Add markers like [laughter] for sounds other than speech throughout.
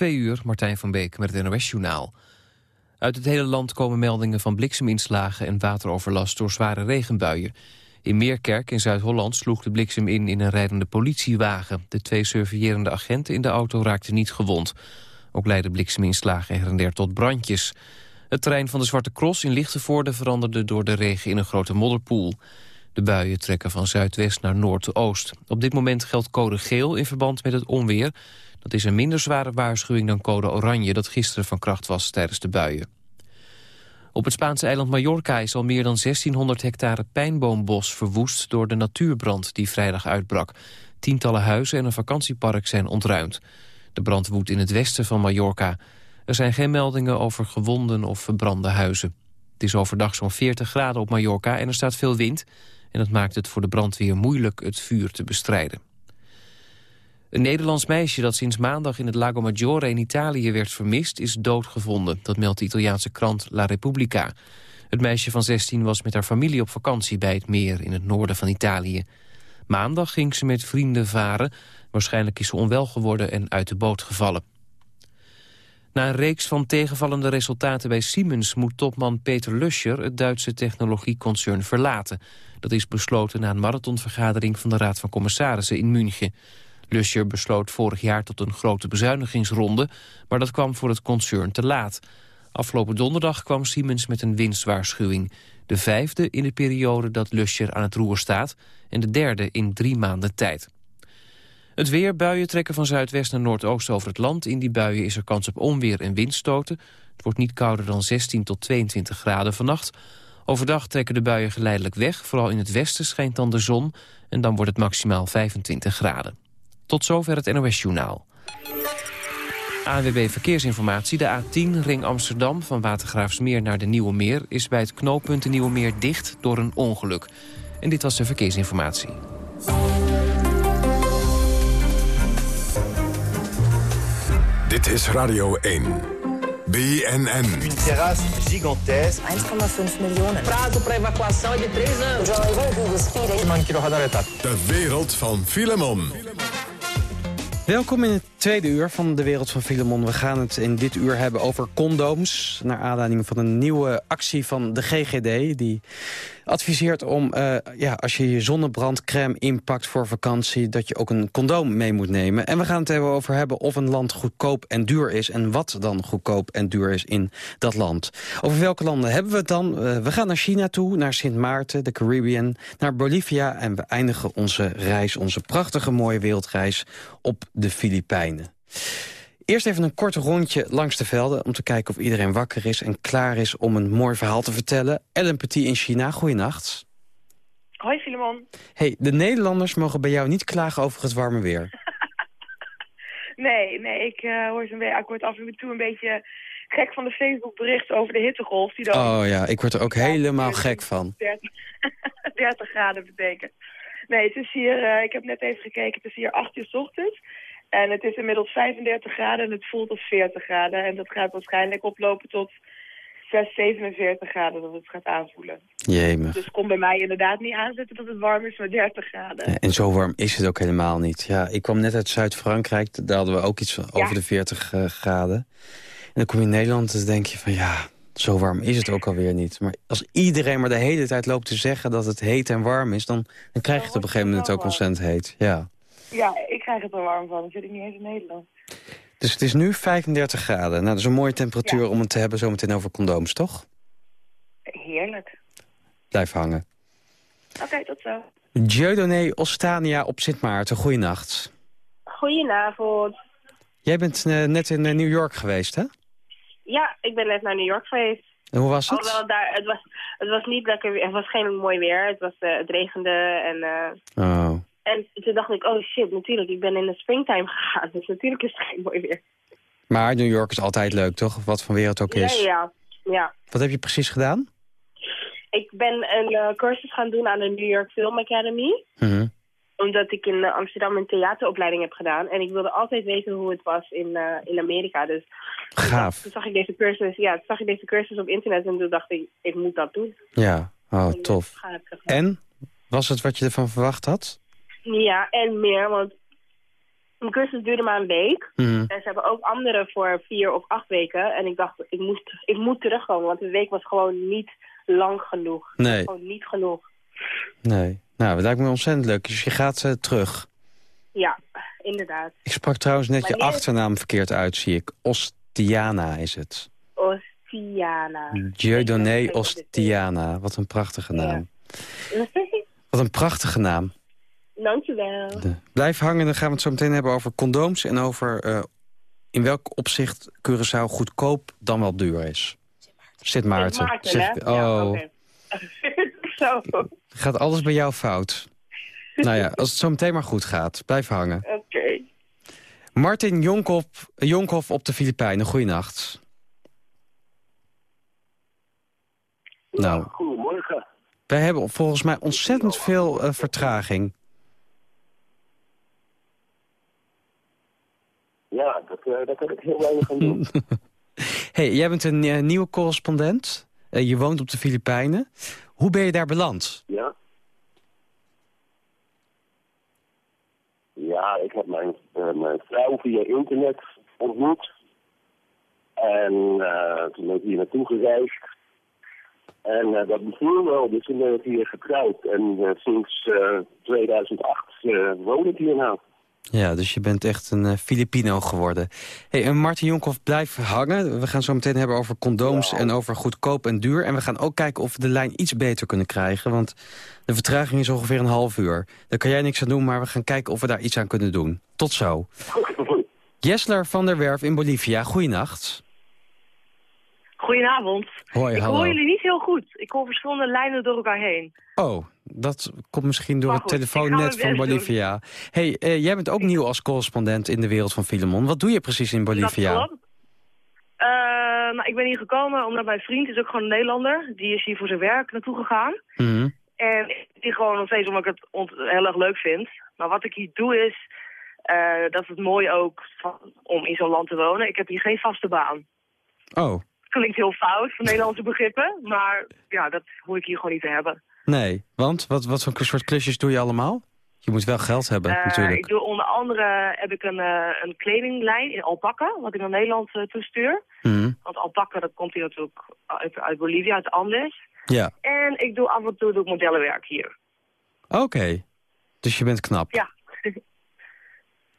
Twee uur, Martijn van Beek met het NOS-journaal. Uit het hele land komen meldingen van blikseminslagen en wateroverlast door zware regenbuien. In Meerkerk in Zuid-Holland sloeg de bliksem in in een rijdende politiewagen. De twee surveillerende agenten in de auto raakten niet gewond. Ook leidden blikseminslagen her en der tot brandjes. Het terrein van de Zwarte Cross in Lichtenvoorde veranderde door de regen in een grote modderpoel. De buien trekken van zuidwest naar noordoost. Op dit moment geldt code geel in verband met het onweer. Dat is een minder zware waarschuwing dan code oranje... dat gisteren van kracht was tijdens de buien. Op het Spaanse eiland Mallorca is al meer dan 1600 hectare pijnboombos verwoest... door de natuurbrand die vrijdag uitbrak. Tientallen huizen en een vakantiepark zijn ontruimd. De brand woedt in het westen van Mallorca. Er zijn geen meldingen over gewonden of verbrande huizen. Het is overdag zo'n 40 graden op Mallorca en er staat veel wind... en dat maakt het voor de brandweer moeilijk het vuur te bestrijden. Een Nederlands meisje dat sinds maandag in het Lago Maggiore in Italië werd vermist... is doodgevonden, dat meldt de Italiaanse krant La Repubblica. Het meisje van 16 was met haar familie op vakantie bij het meer in het noorden van Italië. Maandag ging ze met vrienden varen. Waarschijnlijk is ze onwel geworden en uit de boot gevallen. Na een reeks van tegenvallende resultaten bij Siemens... moet topman Peter Luscher het Duitse technologieconcern verlaten. Dat is besloten na een marathonvergadering van de Raad van Commissarissen in München. Luscher besloot vorig jaar tot een grote bezuinigingsronde... maar dat kwam voor het concern te laat. Afgelopen donderdag kwam Siemens met een winstwaarschuwing. De vijfde in de periode dat Luscher aan het roer staat... en de derde in drie maanden tijd. Het weer, buien trekken van zuidwest naar noordoost over het land. In die buien is er kans op onweer en windstoten. Het wordt niet kouder dan 16 tot 22 graden vannacht. Overdag trekken de buien geleidelijk weg. Vooral in het westen schijnt dan de zon. En dan wordt het maximaal 25 graden. Tot zover het NOS-journaal. ANWB Verkeersinformatie. De A10 Ring Amsterdam van Watergraafsmeer naar de Nieuwe Meer... is bij het knooppunt de Nieuwe Meer dicht door een ongeluk. En dit was de verkeersinformatie. Dit is Radio 1. BNN. Une terrasse gigantesque. 1,5 miljoen. Prazo para evacuação é de 3 anos. De wereld van Filemon. Welkom in het tweede uur van de Wereld van Filemon. We gaan het in dit uur hebben over condooms. Naar aanleiding van een nieuwe actie van de GGD. Die adviseert om, uh, ja, als je je zonnebrandcrème inpakt voor vakantie... dat je ook een condoom mee moet nemen. En we gaan het even over hebben of een land goedkoop en duur is... en wat dan goedkoop en duur is in dat land. Over welke landen hebben we het dan? Uh, we gaan naar China toe, naar Sint Maarten, de Caribbean... naar Bolivia en we eindigen onze reis, onze prachtige mooie wereldreis... op de Filipijnen. Eerst even een kort rondje langs de velden... om te kijken of iedereen wakker is en klaar is om een mooi verhaal te vertellen. Ellen Petit in China, goeienacht. Hoi Filemon. Hey, de Nederlanders mogen bij jou niet klagen over het warme weer. [laughs] nee, nee, ik, uh, hoor een ik word af en toe een beetje gek van de Facebook berichten over de hittegolf. Die dan oh ja, ik word er ook helemaal gek van. 30, 30 [laughs] graden betekent. Nee, het is hier, uh, ik heb net even gekeken, het is hier 8 uur s ochtends. En het is inmiddels 35 graden en het voelt als 40 graden. En dat gaat waarschijnlijk oplopen tot 6, 47 graden dat het gaat aanvoelen. Jemig. Dus kom bij mij inderdaad niet aanzetten dat het warm is, maar 30 graden. En zo warm is het ook helemaal niet. Ja, ik kwam net uit Zuid-Frankrijk, daar hadden we ook iets over de 40 uh, graden. En dan kom je in Nederland en dan denk je van ja, zo warm is het ook alweer niet. Maar als iedereen maar de hele tijd loopt te zeggen dat het heet en warm is... dan, dan krijg je het op een gegeven moment ook ontzettend heet. Ja. Ja, ik krijg het er warm van. Dan zit ik niet eens in Nederland. Dus het is nu 35 graden. Nou, dat is een mooie temperatuur om het te hebben zometeen over condooms, toch? Heerlijk. Blijf hangen. Oké, okay, tot zo. Dieudonné Ostania op Sint Maarten, goeienacht. Goedenavond. Jij bent uh, net in uh, New York geweest, hè? Ja, ik ben net naar New York geweest. En hoe was het? Alhoewel, daar, het, was, het was niet lekker weer. Het was geen mooi weer. Het, was, uh, het regende en... oh. En toen dacht ik, oh shit, natuurlijk, ik ben in de springtime [laughs] gegaan. Dus natuurlijk is het geen mooi weer. Maar New York is altijd leuk, toch? Wat weer het ook is. Ja, ja. ja. Wat heb je precies gedaan? Ik ben een uh, cursus gaan doen aan de New York Film Academy. Mm Omdat ik in Amsterdam een theateropleiding heb gedaan. En ik wilde altijd weten hoe het was in, uh, in Amerika. Dus Gaaf. Toen zag ik deze cursus, ja, toen zag ik deze cursus op internet en toen dacht ik, ik moet dat doen. Ja, oh, tof. En? Was het wat je ervan verwacht had? Ja, en meer, want Mijn cursus duurde maar een week. Mhm. En ze hebben ook andere voor vier of acht weken. En ik dacht, ik, moest, ik moet terugkomen, want een week was gewoon niet lang genoeg. Nee. Gewoon niet genoeg. Nee. Nou, dat lijkt me ontzettend leuk. Dus je gaat eh, terug. Ja, inderdaad. Ik sprak trouwens net je achternaam verkeerd uit, zie ik. Ostiana is het. Ostiana. Dieudonné Ostiana. Wat een prachtige naam. [laughs] Wat een prachtige naam. Dankjewel. De- Blijf hangen, dan gaan we het zo meteen hebben over condooms... en over eh, in welk opzicht Curaçao goedkoop dan wel duur is. Sint Maarten. Maarten, hè? Ja, oh, oké. [laughs] Oké. gaat alles bij jou fout? [laughs] nou ja, als het zo meteen maar goed gaat. Blijf hangen. Martin Jonkhoff, Jonkhoff op de Filipijnen, goeienacht. Nou, Goedemorgen. wij hebben volgens mij ontzettend veel eh, vertraging. Ja, dat, eh, daar kan ik heel weinig aan doen. [laughs] hey, jij bent een eh, nieuwe correspondent. Eh, je woont op de Filipijnen. Hoe ben je daar beland? ja? Ja, ik heb mijn, eh, mijn vrouw via internet ontmoet. En eh, toen ben ik hier naartoe gereisd. En eh, dat beviel wel, dus toen ben ik hier getrouwd. En eh, sinds eh, 2008 eh, woon ik hier nou. Ja, dus je bent echt een eh, Filipino geworden. Hey, en Martin Jonkhoff, blijf hangen. We gaan zo meteen hebben over condooms en over goedkoop en duur. En we gaan ook kijken of we de lijn iets beter kunnen krijgen. Want de vertraging is ongeveer een half uur. Daar kan jij niks aan doen, maar we gaan kijken of we daar iets aan kunnen doen. Tot zo. Jesler van der Werf in Bolivia, goeienacht. Goedenavond. Hoi, ik hallo. hoor jullie niet heel goed. Ik hoor verschillende lijnen door elkaar heen. Oh, dat komt misschien door het telefoonnet van Bolivia. hey, eh, jij bent ook nieuw als correspondent in de wereld van Filemon. Wat doe je precies in Bolivia? Dat klopt. Eh, nou, ik ben hier gekomen omdat mijn vriend is ook gewoon een Nederlander. Die is hier voor zijn werk naartoe gegaan. Mhm. En ik zit hier gewoon nog steeds omdat ik het heel erg leuk vind. Maar wat ik hier doe is, eh, dat is het mooie ook van, om in zo'n land te wonen. Ik heb hier geen vaste baan. Oh, Klinkt heel fout voor Nederlandse begrippen, maar ja, dat hoor ik hier gewoon niet te hebben. nee. Want? Wat, wat voor soort klusjes doe je allemaal? Je moet wel geld hebben, Eh, natuurlijk. ik doe onder andere heb ik een, eh, een kledinglijn in alpaca, wat ik naar Nederland eh, toestuur. Mhm. Want alpaca, dat komt hier natuurlijk uit, uit Bolivia, uit Andes. Ja, En ik doe af en toe doe ik modellenwerk hier. oké. Dus je bent knap. Ja.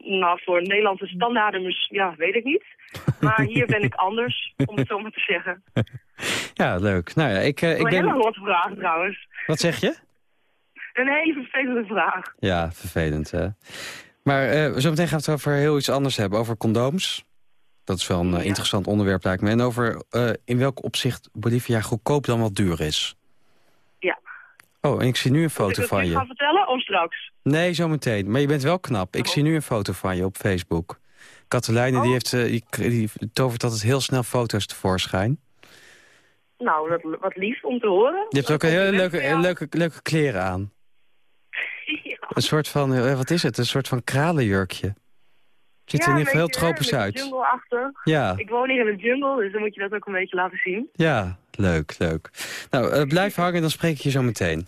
Nou, voor Nederlandse standaarden, ja, weet ik niet. Maar hier ben ik anders, om het zo maar te zeggen. [laughs] Ja, leuk. Nou ja, ik, eh, ik een hele ben... vraag trouwens. Wat zeg je? Een hele vervelende vraag. Ja, vervelend, hè. Maar eh zo meteen gaan we het over heel iets anders hebben. Over condooms. Dat is wel een eh, interessant onderwerp, lijkt me. En over in welk opzicht Bolivia goedkoop dan wat duur is. Oh, en ik zie nu een Moet ik foto van je. gaan vertellen of straks? Nee, zometeen. Maar je bent wel knap. Ik zie nu een foto van je op Facebook. Katelijne Oh. die heeft, eh, die, die tovert altijd heel snel foto's tevoorschijn. Nou, dat, wat lief om te horen. Je hebt ook een hele leuke, leuke, leuke kleren aan. [laughs] Een soort van, eh, wat is het? Een soort van kralenjurkje. Ziet er in ieder geval heel beetje, tropisch uit. jungle achter. Ja. Ik woon hier in de jungle, dus dan moet je dat ook een beetje laten zien. Ja, leuk, leuk. Nou, eh, blijf hangen, dan spreek ik je zo meteen.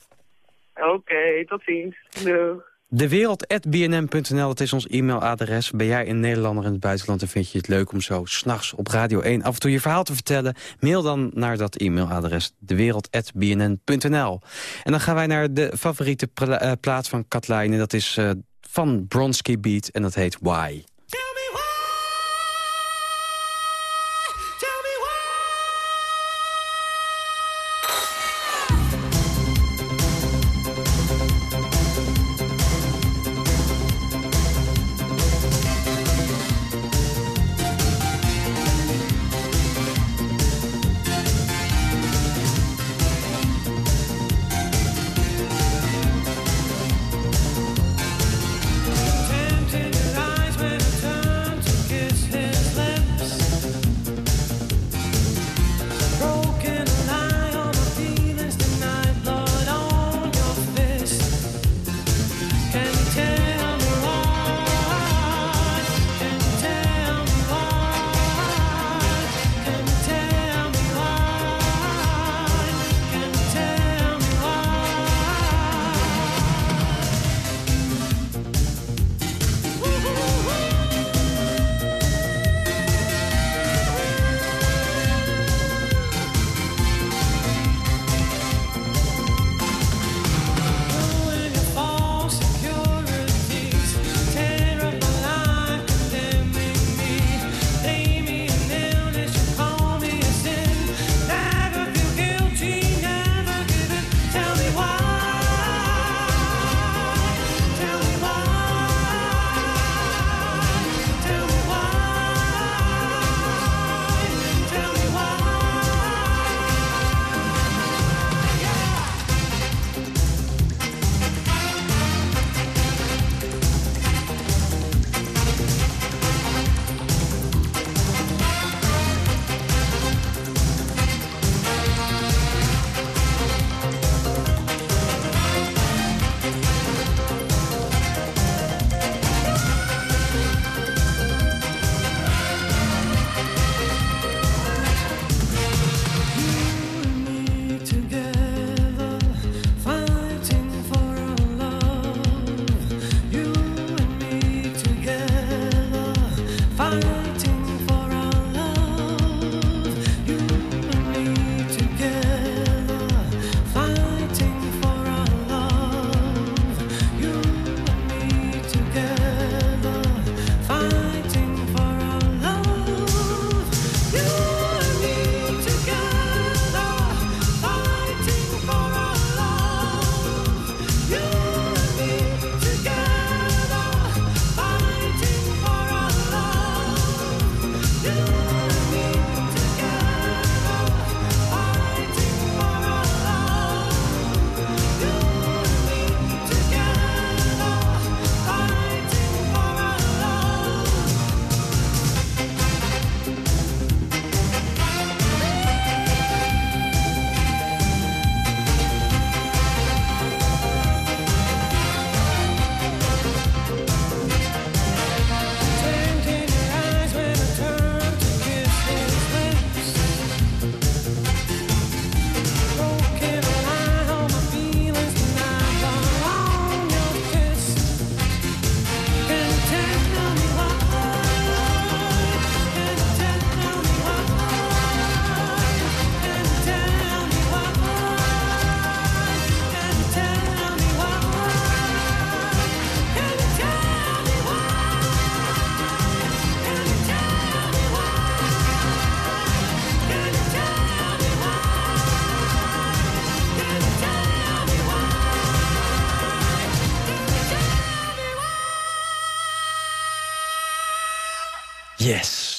Oké, tot ziens. Doeg. Dewereld.bnm.nl, dat is ons e-mailadres. Ben jij een Nederlander in het buitenland en vind je het leuk om zo s'nachts op Radio 1 af en toe je verhaal te vertellen? Mail dan naar dat e-mailadres, dewereld.bnn.nl. En dan gaan wij naar de favoriete eh, plaat van Katlijne. Dat is eh, van Bronski Beat en dat heet Why. Yes,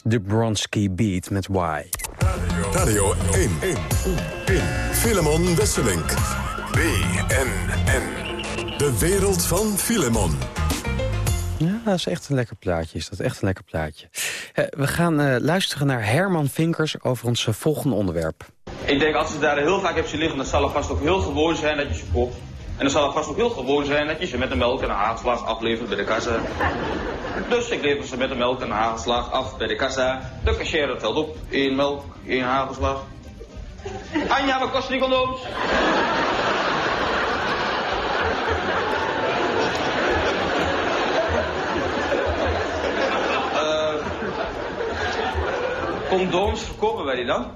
de Bronski Beat met Why. Radio 1. 1. 1. Filemon Wesselink. BNN. De wereld van Filemon. Ja, dat is echt een lekker plaatje. Is dat echt een lekker plaatje. Eh, we gaan uh, luisteren naar Herman Vinkers over ons uh, volgende onderwerp. Ik denk als ze daar heel vaak hebt zien liggen, dan zal het vast ook heel gewoon zijn dat je ze koopt. En dan zal het vast ook heel gewoon zijn dat je ze met de melk en een hagelslag aflevert bij de kassa. Dus ik lever ze met de melk en een hagelslag af bij de kassa. De cashier telt op. één melk, één hagelslag. Anja, wat kosten die condooms? Uh, condooms verkopen wij die dan?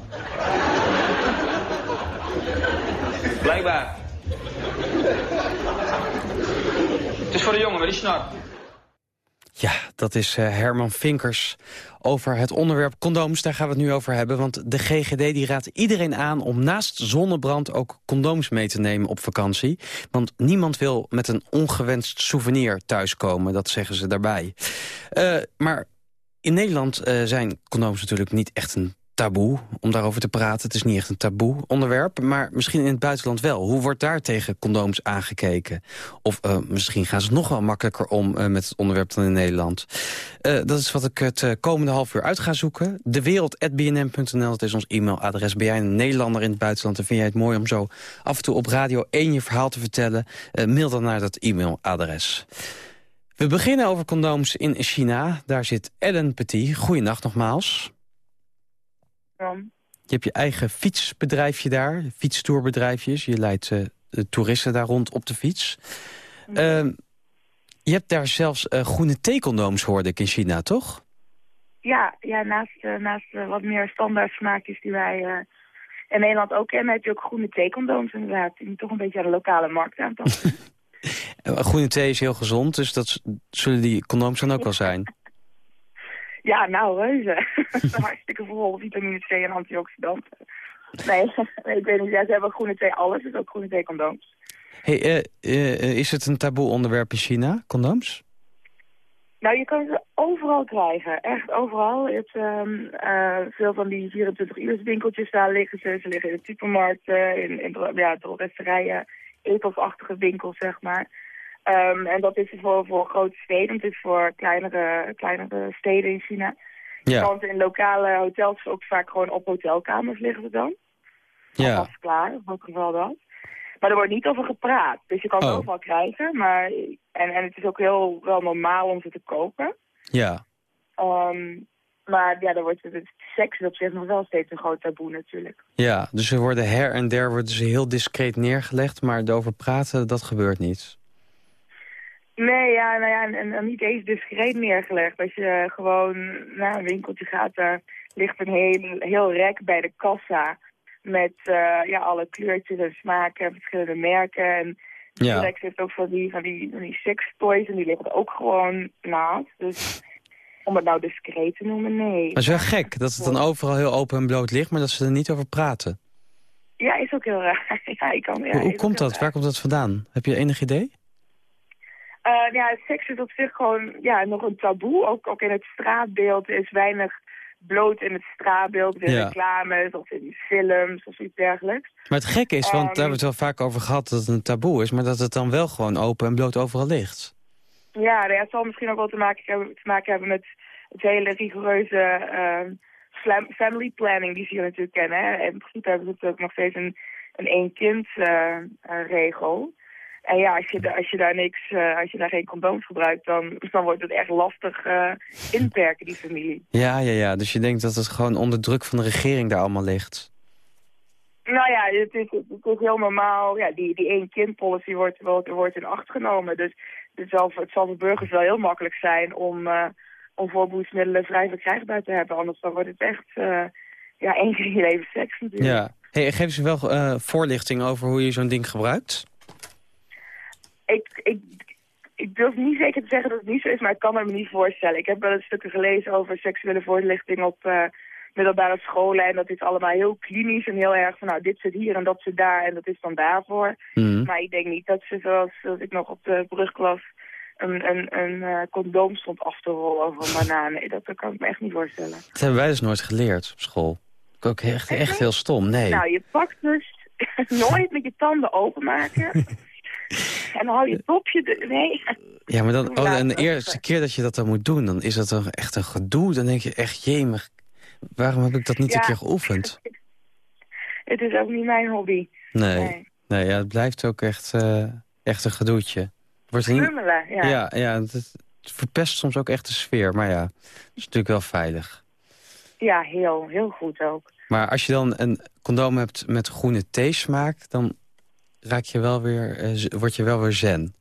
Blijkbaar. Het is voor de jongen met die snor. Ja, dat is uh, Herman Vinkers over het onderwerp condooms. Daar gaan we het nu over hebben, want de GGD die raadt iedereen aan... om naast zonnebrand ook condooms mee te nemen op vakantie. Want niemand wil met een ongewenst souvenir thuiskomen, dat zeggen ze daarbij. Uh, maar in Nederland uh, zijn condooms natuurlijk niet echt een taboe om daarover te praten. Het is niet echt een taboe onderwerp, maar misschien in het buitenland wel. Hoe wordt daar tegen condooms aangekeken? Of uh, misschien gaan ze nog wel makkelijker om uh, met het onderwerp dan in Nederland. Uh, dat is wat ik het komende half uur uit ga zoeken. Dewereld.bnm.nl, dat is ons e-mailadres. Ben jij een Nederlander in het buitenland en vind jij het mooi om zo af en toe op Radio 1 je verhaal te vertellen? mail dan naar dat e-mailadres. We beginnen over condooms in China. Daar zit Ellen Petit. Goeienacht nogmaals. Je hebt je eigen fietsbedrijfje daar, fietstourbedrijfjes. Je leidt uh, de toeristen daar rond op de fiets. Uh, je hebt daar zelfs uh, groene theecondooms, hoorde ik, in China, toch? Ja, ja naast, uh, naast wat meer standaard smaakjes die wij in Nederland ook kennen... heb je ook groene theecondooms inderdaad. Die toch een beetje aan de lokale markt aanpassen. [laughs] groene thee is heel gezond, dus dat zullen die condooms dan ook wel zijn? Ja, nou reuze. [laughs] Hartstikke vol vitamine C en antioxidanten. [laughs] Nee, ik weet niet. Ja, ze hebben groene thee alles, dus ook groene thee condooms. Hey, uh, uh, is het een taboe onderwerp in China, condooms? Nou, je kan ze overal krijgen. Echt overal. Je hebt um, uh, veel van die 24 uur winkeltjes daar liggen ze. Ze liggen in de supermarkten, in, in ja, etelsachtige winkels, zeg maar. Um, en dat is voor, voor grote steden, het is voor kleinere, kleinere steden in China. Ja. Want in lokale hotels ook vaak gewoon op hotelkamers liggen ze dan. Ja. Dat is klaar, in elk geval dat. Maar er wordt niet over gepraat. Dus je kan het oh. overal krijgen. Maar, en, en het is ook heel wel normaal om ze te kopen. Ja. Um, maar ja, dan wordt het, seks is op zich nog wel steeds een groot taboe natuurlijk. Ja, dus ze worden her en der worden ze heel discreet neergelegd. Maar erover praten, dat gebeurt niet. Nee, ja, nou ja, en, en, en niet eens discreet neergelegd. Als je gewoon naar een winkeltje gaat, daar ligt een heel, heel rek bij de kassa. Met eh, ja, alle kleurtjes en smaken en verschillende merken. En Ja. Heeft ook van die, van die, van die sextoys en die liggen ook gewoon naast. Dus om het nou discreet te noemen, nee. Maar het is wel gek dat het dan overal heel open en bloot ligt... maar dat ze er niet over praten. Ja, is ook heel raar. [laughs] ja, ik kan, ja, hoe komt dat? Waar komt dat vandaan? Heb je enig idee? Eh, ja, seks is op zich gewoon ja, nog een taboe. Ook, ook in het straatbeeld is weinig bloot in het straatbeeld. In Ja. reclames of in films of iets dergelijks. Maar het gekke is, want daar Ehm. hebben we het wel vaak over gehad... dat het een taboe is, maar dat het dan wel gewoon open en bloot overal ligt. Ja, nou ja, het zal misschien ook wel te maken hebben, te maken hebben met het hele rigoureuze ehm, fam- family planning die ze hier natuurlijk kennen. Hè. En in principe hebben ze natuurlijk nog steeds een, een één-kind eh, eh, regel. En ja, als je, als je daar niks, eh, als je daar geen condooms gebruikt, dan, dan wordt het echt lastig eh, inperken, die familie. Ja, ja, ja. Dus je denkt dat het gewoon onder druk van de regering daar allemaal ligt. Nou ja, het is, het is heel normaal. Ja, die, die één-kind-policy wordt, wordt, wordt in acht genomen. Dus het zal, voor- het zal voor burgers wel heel makkelijk zijn om, eh om voorboedsmiddelen vrij verkrijgbaar te hebben. Anders dan wordt het echt ja, één keer in je leven seks natuurlijk. Ja. Hey, geef ze wel voorlichting over hoe je zo'n ding gebruikt? Ik, ik, ik durf niet zeker te zeggen dat het niet zo is, maar ik kan me niet voorstellen. Ik heb wel eens stukken gelezen over seksuele voorlichting op eh, middelbare scholen. En dat is allemaal heel klinisch en heel erg van nou dit zit hier en dat zit daar en dat is dan daarvoor. Mhm. Maar ik denk niet dat ze zoals, zoals ik nog op de brugklas een, een, een eh, condoom stond af te rollen over een banaan. Nee, dat, dat kan ik me echt niet voorstellen. Dat hebben wij dus nooit geleerd op school. Ook echt, echt heel stom, nee. Nou, je pakt dus [laughs] nooit met je tanden openmaken. [laughs] en dan hou je topje... Nee. Ja, maar dan, oh, en de eerste keer dat je dat dan moet doen, dan is dat toch echt een gedoe. Dan denk je echt, jemig, waarom heb ik dat niet Ja. een keer geoefend? [laughs] Het is ook niet mijn hobby. Nee, Nee. nee ja, het blijft ook echt, eh, echt een gedoetje. Wordt niet- ja. ja, ja het, het verpest soms ook echt de sfeer. Maar ja, het is natuurlijk wel veilig. Ja, heel, heel goed ook. Maar als je dan een condoom hebt met groene theesmaak... dan raak je wel weer, z- word je wel weer zen,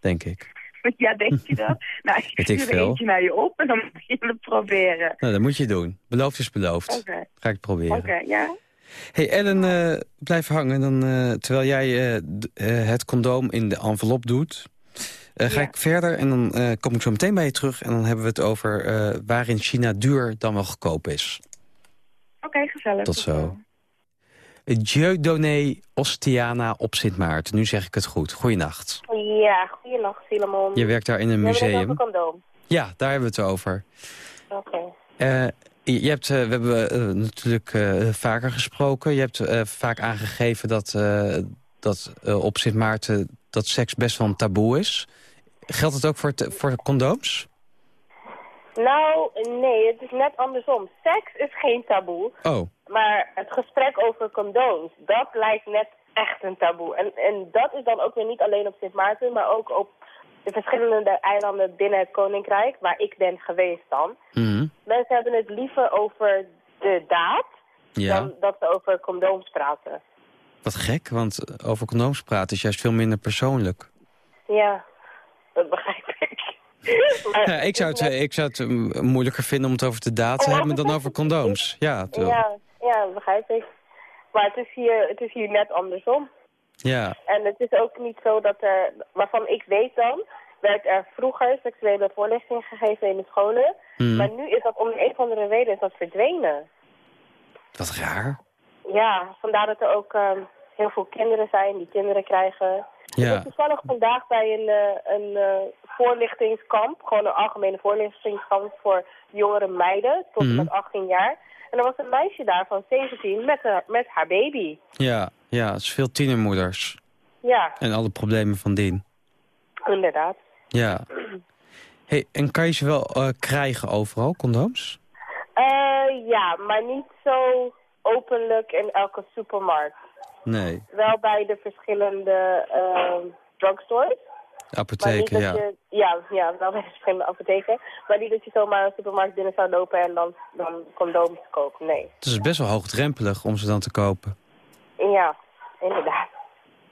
denk ik. [laughs] Ja, denk je dat? [laughs] nou, ik ik stuur veel. eentje naar je op en dan moet je het proberen. Nou, dat moet je doen. Beloofd is beloofd. Ga ik proberen. oké, ja. Hey Ellen, eh, blijf hangen. Dan, eh, terwijl jij het condoom in de envelop doet... ga Ja. ik verder en dan kom ik zo meteen bij je terug... en dan hebben we het over eh, waarin China duur dan wel goedkoop is. Oké, gezellig. Tot zo. Dieudonné Ostiana op Sint Maarten. Nu zeg ik het goed. Goeienacht. Ja, goeienacht, Filemon. Je werkt daar in een museum. Ja, daar hebben we het over. Oké. Eh, je hebt, eh, we hebben eh, natuurlijk vaker gesproken. Je hebt vaak aangegeven dat, dat op Sint Maarten dat seks best wel een taboe is. Geldt het ook voor, voor condooms? Nou, nee, het is net andersom. Seks is geen taboe, Oh, maar het gesprek over condooms, dat lijkt net echt een taboe. En, en dat is dan ook weer niet alleen op Sint Maarten, maar ook op de verschillende eilanden binnen het Koninkrijk, waar ik ben geweest dan. mhm. Mensen hebben het liever over de daad ja. dan dat ze over condooms praten. Wat gek, want over condooms praten is juist veel minder persoonlijk. Ja, dat begrijp ik. Ja, ik, zou het, eh, ik zou het eh, moeilijker vinden om het over de daad te hebben dan over condooms. Ja. Ja, begrijp ik. Maar het is, hier, het is hier net andersom. ja. En het is ook niet zo dat er, waarvan ik weet dan, werd er vroeger seksuele voorlichting gegeven in de scholen. Mhm. Maar nu is dat om een of andere reden is dat verdwenen. Wat raar. Ja, vandaar dat er ook ehm, heel veel kinderen zijn die kinderen krijgen. Ik Ja. was toevallig vandaag bij een, eh, een eh, voorlichtingskamp, gewoon een algemene voorlichtingskamp voor jongere meiden tot en Mhm. met 18 jaar. En er was een meisje daar van 17 met, haar- met haar baby. Ja, ja, het is veel tienermoeders. Ja, En alle problemen van dien. inderdaad. Ja. Hey, en kan je ze wel eh, krijgen overal, condooms? Eh, ja, maar niet zo openlijk in elke supermarkt. Nee. Wel bij de verschillende ehm, drugstores. Apotheken, ja. je, ja, ja, wel bij de verschillende apotheken. Maar niet dat je zomaar een supermarkt binnen zou lopen en dan, dan condooms koopt. Nee. Het is best wel hoogdrempelig om ze dan te kopen. Ja, inderdaad.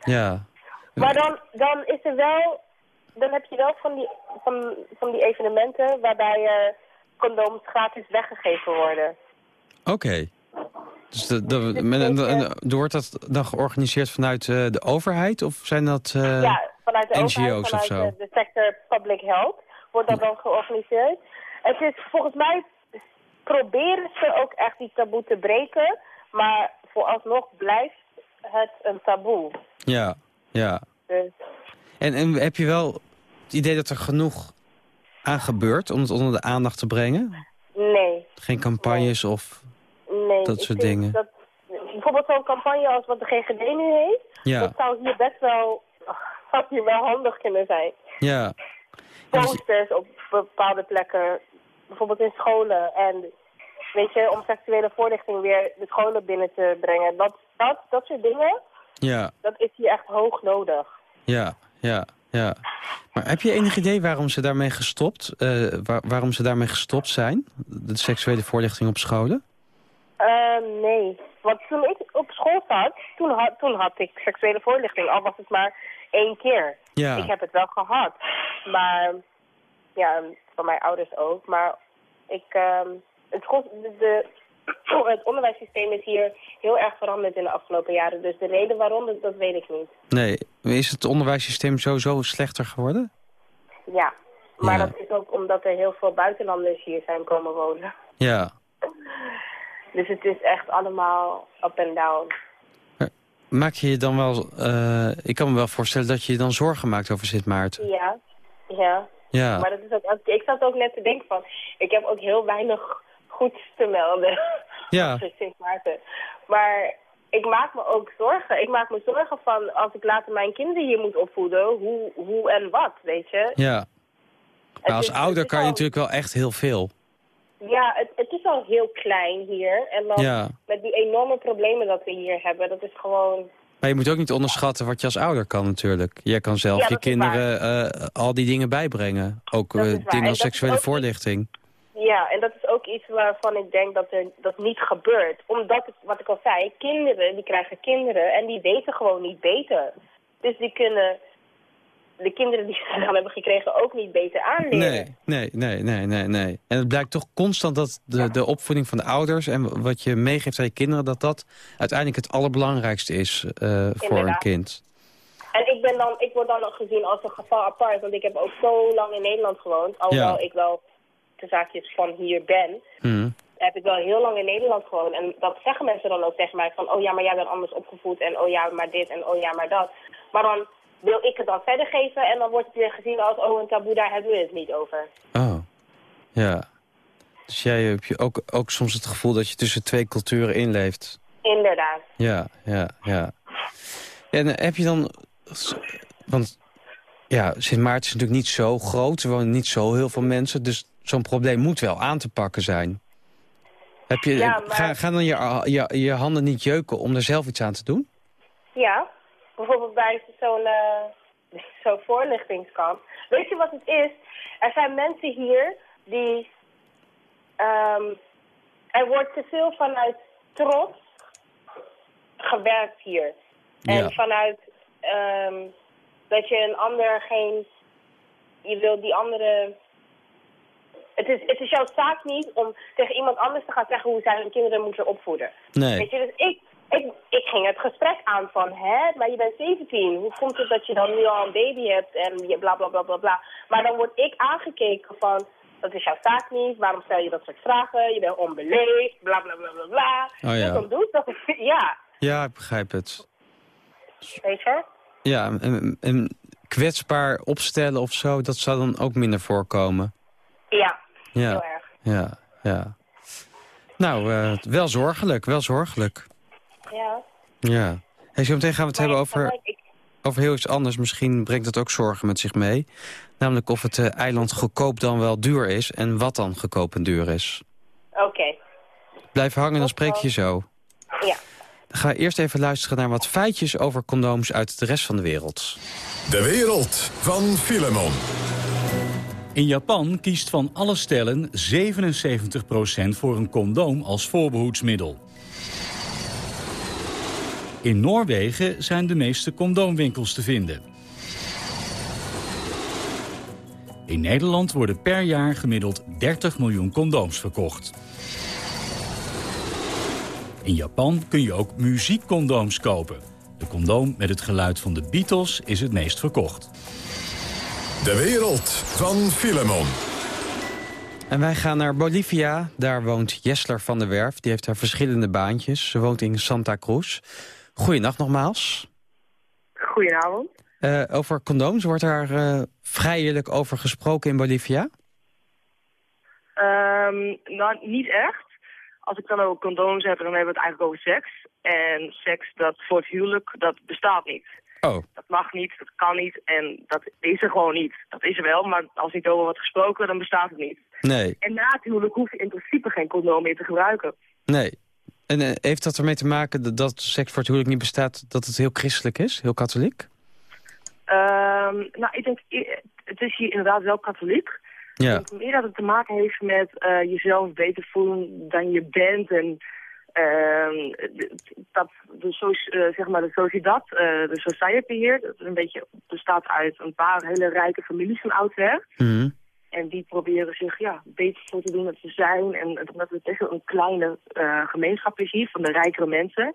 Ja. Maar dan, dan is er wel dan heb je wel van die, van, van die evenementen waarbij er condooms gratis weggegeven worden. Oké. Dus de, de, men- en- en- wordt dat dan georganiseerd vanuit eh, de overheid? Of zijn dat eh, ja, vanuit de NGO's overheid, of zo? De, de sector public health wordt dat dan georganiseerd. Het is volgens mij proberen ze ook echt die taboe te breken, maar vooralsnog blijft het een taboe. Ja, ja. Dus En, en heb je wel het idee dat er genoeg aan gebeurt om het onder de aandacht te brengen? nee, Geen campagnes of... Dat soort dingen. Dat, bijvoorbeeld zo'n campagne als wat de GGD nu heeft, Ja, dat zou hier best wel, zou hier wel handig kunnen zijn. ja. posters op bepaalde plekken, bijvoorbeeld in scholen. En weet je, om seksuele voorlichting weer de scholen binnen te brengen. Dat, dat, dat soort dingen, Ja, dat is hier echt hoog nodig. ja, ja, ja. Maar heb je enig idee waarom ze daarmee gestopt? eh, waar- waarom ze daarmee gestopt zijn? De seksuele voorlichting op scholen? Eh, nee, want toen ik op school zat, toen had, toen had ik seksuele voorlichting. Al was het maar één keer. Ja. Ik heb het wel gehad. Maar, ja, van mijn ouders ook. Maar ik, ehm, het, de, de- [clears throat] het onderwijssysteem is hier heel erg veranderd in de afgelopen jaren. Dus de reden waarom, dat, dat weet ik niet. Nee, is het onderwijssysteem sowieso slechter geworden? Ja, maar Ja. dat is ook omdat er heel veel buitenlanders hier zijn komen wonen. Ja. Dus het is echt allemaal up en down. Maak je je dan wel... eh, ik kan me wel voorstellen dat je je dan zorgen maakt over Sint Maarten. Ja, ja. Ja. Maar dat is ook, ik zat ook net te denken van, ik heb ook heel weinig goeds te melden [laughs] Ja. over Sint Maarten. Maar ik maak me ook zorgen. Ik maak me zorgen van als ik later mijn kinderen hier moet opvoeden, hoe, hoe en wat, weet je. Ja. Maar als is- het ouder kan je natuurlijk wel echt heel veel. Ja, het, het is al heel klein hier. En dan Ja. met die enorme problemen dat we hier hebben, dat is gewoon... Maar je moet ook niet onderschatten wat je als ouder kan natuurlijk. Jij kan zelf Ja, je kinderen eh, al die dingen bijbrengen. Ook waar. dingen En als seksuele iets- voorlichting. Ja, en dat is ook iets waarvan ik denk dat er dat niet gebeurt. Omdat, het, wat ik al zei, kinderen die krijgen kinderen en die weten gewoon niet beter. Dus die kunnen de kinderen die ze dan hebben gekregen ook niet beter aanleren. Nee, nee, nee, nee, nee, nee. En het blijkt toch constant dat de, de opvoeding van de ouders... en wat je meegeeft aan je kinderen... dat dat uiteindelijk het allerbelangrijkste is eh, voor een kind. En ik, ben dan, ik word dan ook gezien als een geval apart, want ik heb ook zo lang in Nederland gewoond. Alhoewel Ja. ik wel de zaakjes van hier ben, Hm. heb ik wel heel lang in Nederland gewoond. En dat zeggen mensen dan ook tegen mij van, oh ja, maar jij bent anders opgevoed en oh ja, maar dit en oh ja, maar dat. Maar dan wil ik het dan verder geven en dan wordt het weer gezien als, oh een taboe, daar hebben we het niet over. Oh, ja. Dus jij hebt je ook, ook soms het gevoel dat je tussen twee culturen inleeft. Inderdaad. Ja, ja, ja. En eh, heb je dan... Want ja, Sint Maarten is natuurlijk niet zo groot. Er wonen niet zo heel veel mensen. Dus zo'n probleem moet wel aan te pakken zijn. Heb je, Ja, maar- ga, gaan dan je, je, je handen niet jeuken om er zelf iets aan te doen? Ja, bijvoorbeeld bij zo'n eh, [laughs] zo'n voorlichtingskamp. Weet je wat het is? Er zijn mensen hier die... ehm, er wordt te veel vanuit trots gewerkt hier. En vanuit ehm, dat je een ander geen... Je wil die andere... Het is, het is jouw zaak niet om tegen iemand anders te gaan zeggen hoe zij hun kinderen moeten opvoeden. Nee. Weet je, dus ik, ik, ik ging het gesprek aan van, hè, maar je bent 17. Hoe komt het dat je dan nu al een baby hebt en je bla bla bla bla bla. Maar dan word ik aangekeken van, dat is jouw zaak niet, waarom stel je dat soort vragen, je bent onbeleefd, bla bla bla bla bla. Oh ja. Dus dan doe ik dat, [laughs] ja, Ja, ik begrijp het. weet je. Ja, en, en kwetsbaar opstellen of zo, dat zou dan ook minder voorkomen. Ja, Ja, heel erg. ja, ja. Nou, eh, wel zorgelijk, wel zorgelijk. Ja. Hey, zo meteen gaan we het hebben over, ik- over heel iets anders. Misschien brengt dat ook zorgen met zich mee. Namelijk of het eh, eiland goedkoop dan wel duur is... en wat dan goedkoop en duur is. Oké, Blijf hangen, dan spreek je zo. ja. Dan gaan we eerst even luisteren naar wat feitjes over condooms uit de rest van de wereld. De wereld van Filemon. In Japan kiest van alle stellen 77% voor een condoom als voorbehoedsmiddel. In Noorwegen zijn de meeste condoomwinkels te vinden. In Nederland worden per jaar gemiddeld 30 miljoen condooms verkocht. In Japan kun je ook muziekcondooms kopen. De condoom met het geluid van de Beatles is het meest verkocht. De wereld van Filemon. En wij gaan naar Bolivia. Daar woont Jesler van der Werf. Die heeft daar verschillende baantjes. Ze woont in Santa Cruz. Goeienacht nogmaals. Goedenavond. Uh, over condooms, wordt daar uh, vrijelijk over gesproken in Bolivia? Um, nou, niet echt. Als ik dan over condooms heb, dan hebben we het eigenlijk over seks. En seks dat voor het huwelijk, dat bestaat niet. Oh. Dat mag niet, dat kan niet en dat is er gewoon niet. Dat is er wel, maar als niet over wordt gesproken, dan bestaat het niet. Nee. En na het huwelijk hoef je in principe geen condoom meer te gebruiken. Nee. En uh, heeft dat ermee te maken dat, dat seks voor het huwelijk niet bestaat... dat het heel christelijk is, heel katholiek? Um, nou, ik denk, het is hier inderdaad wel katholiek. Ja. Ik denk meer dat het te maken heeft met uh, jezelf beter voelen dan je bent. En uh, dat de, so uh, zeg maar de sociedad, de society hier, dat een beetje bestaat uit een paar hele rijke families van oudsher. Mm -hmm. En die proberen zich ja, beter voor te doen dan ze zijn. En omdat het echt een kleine uh, gemeenschap is hier van de rijkere mensen.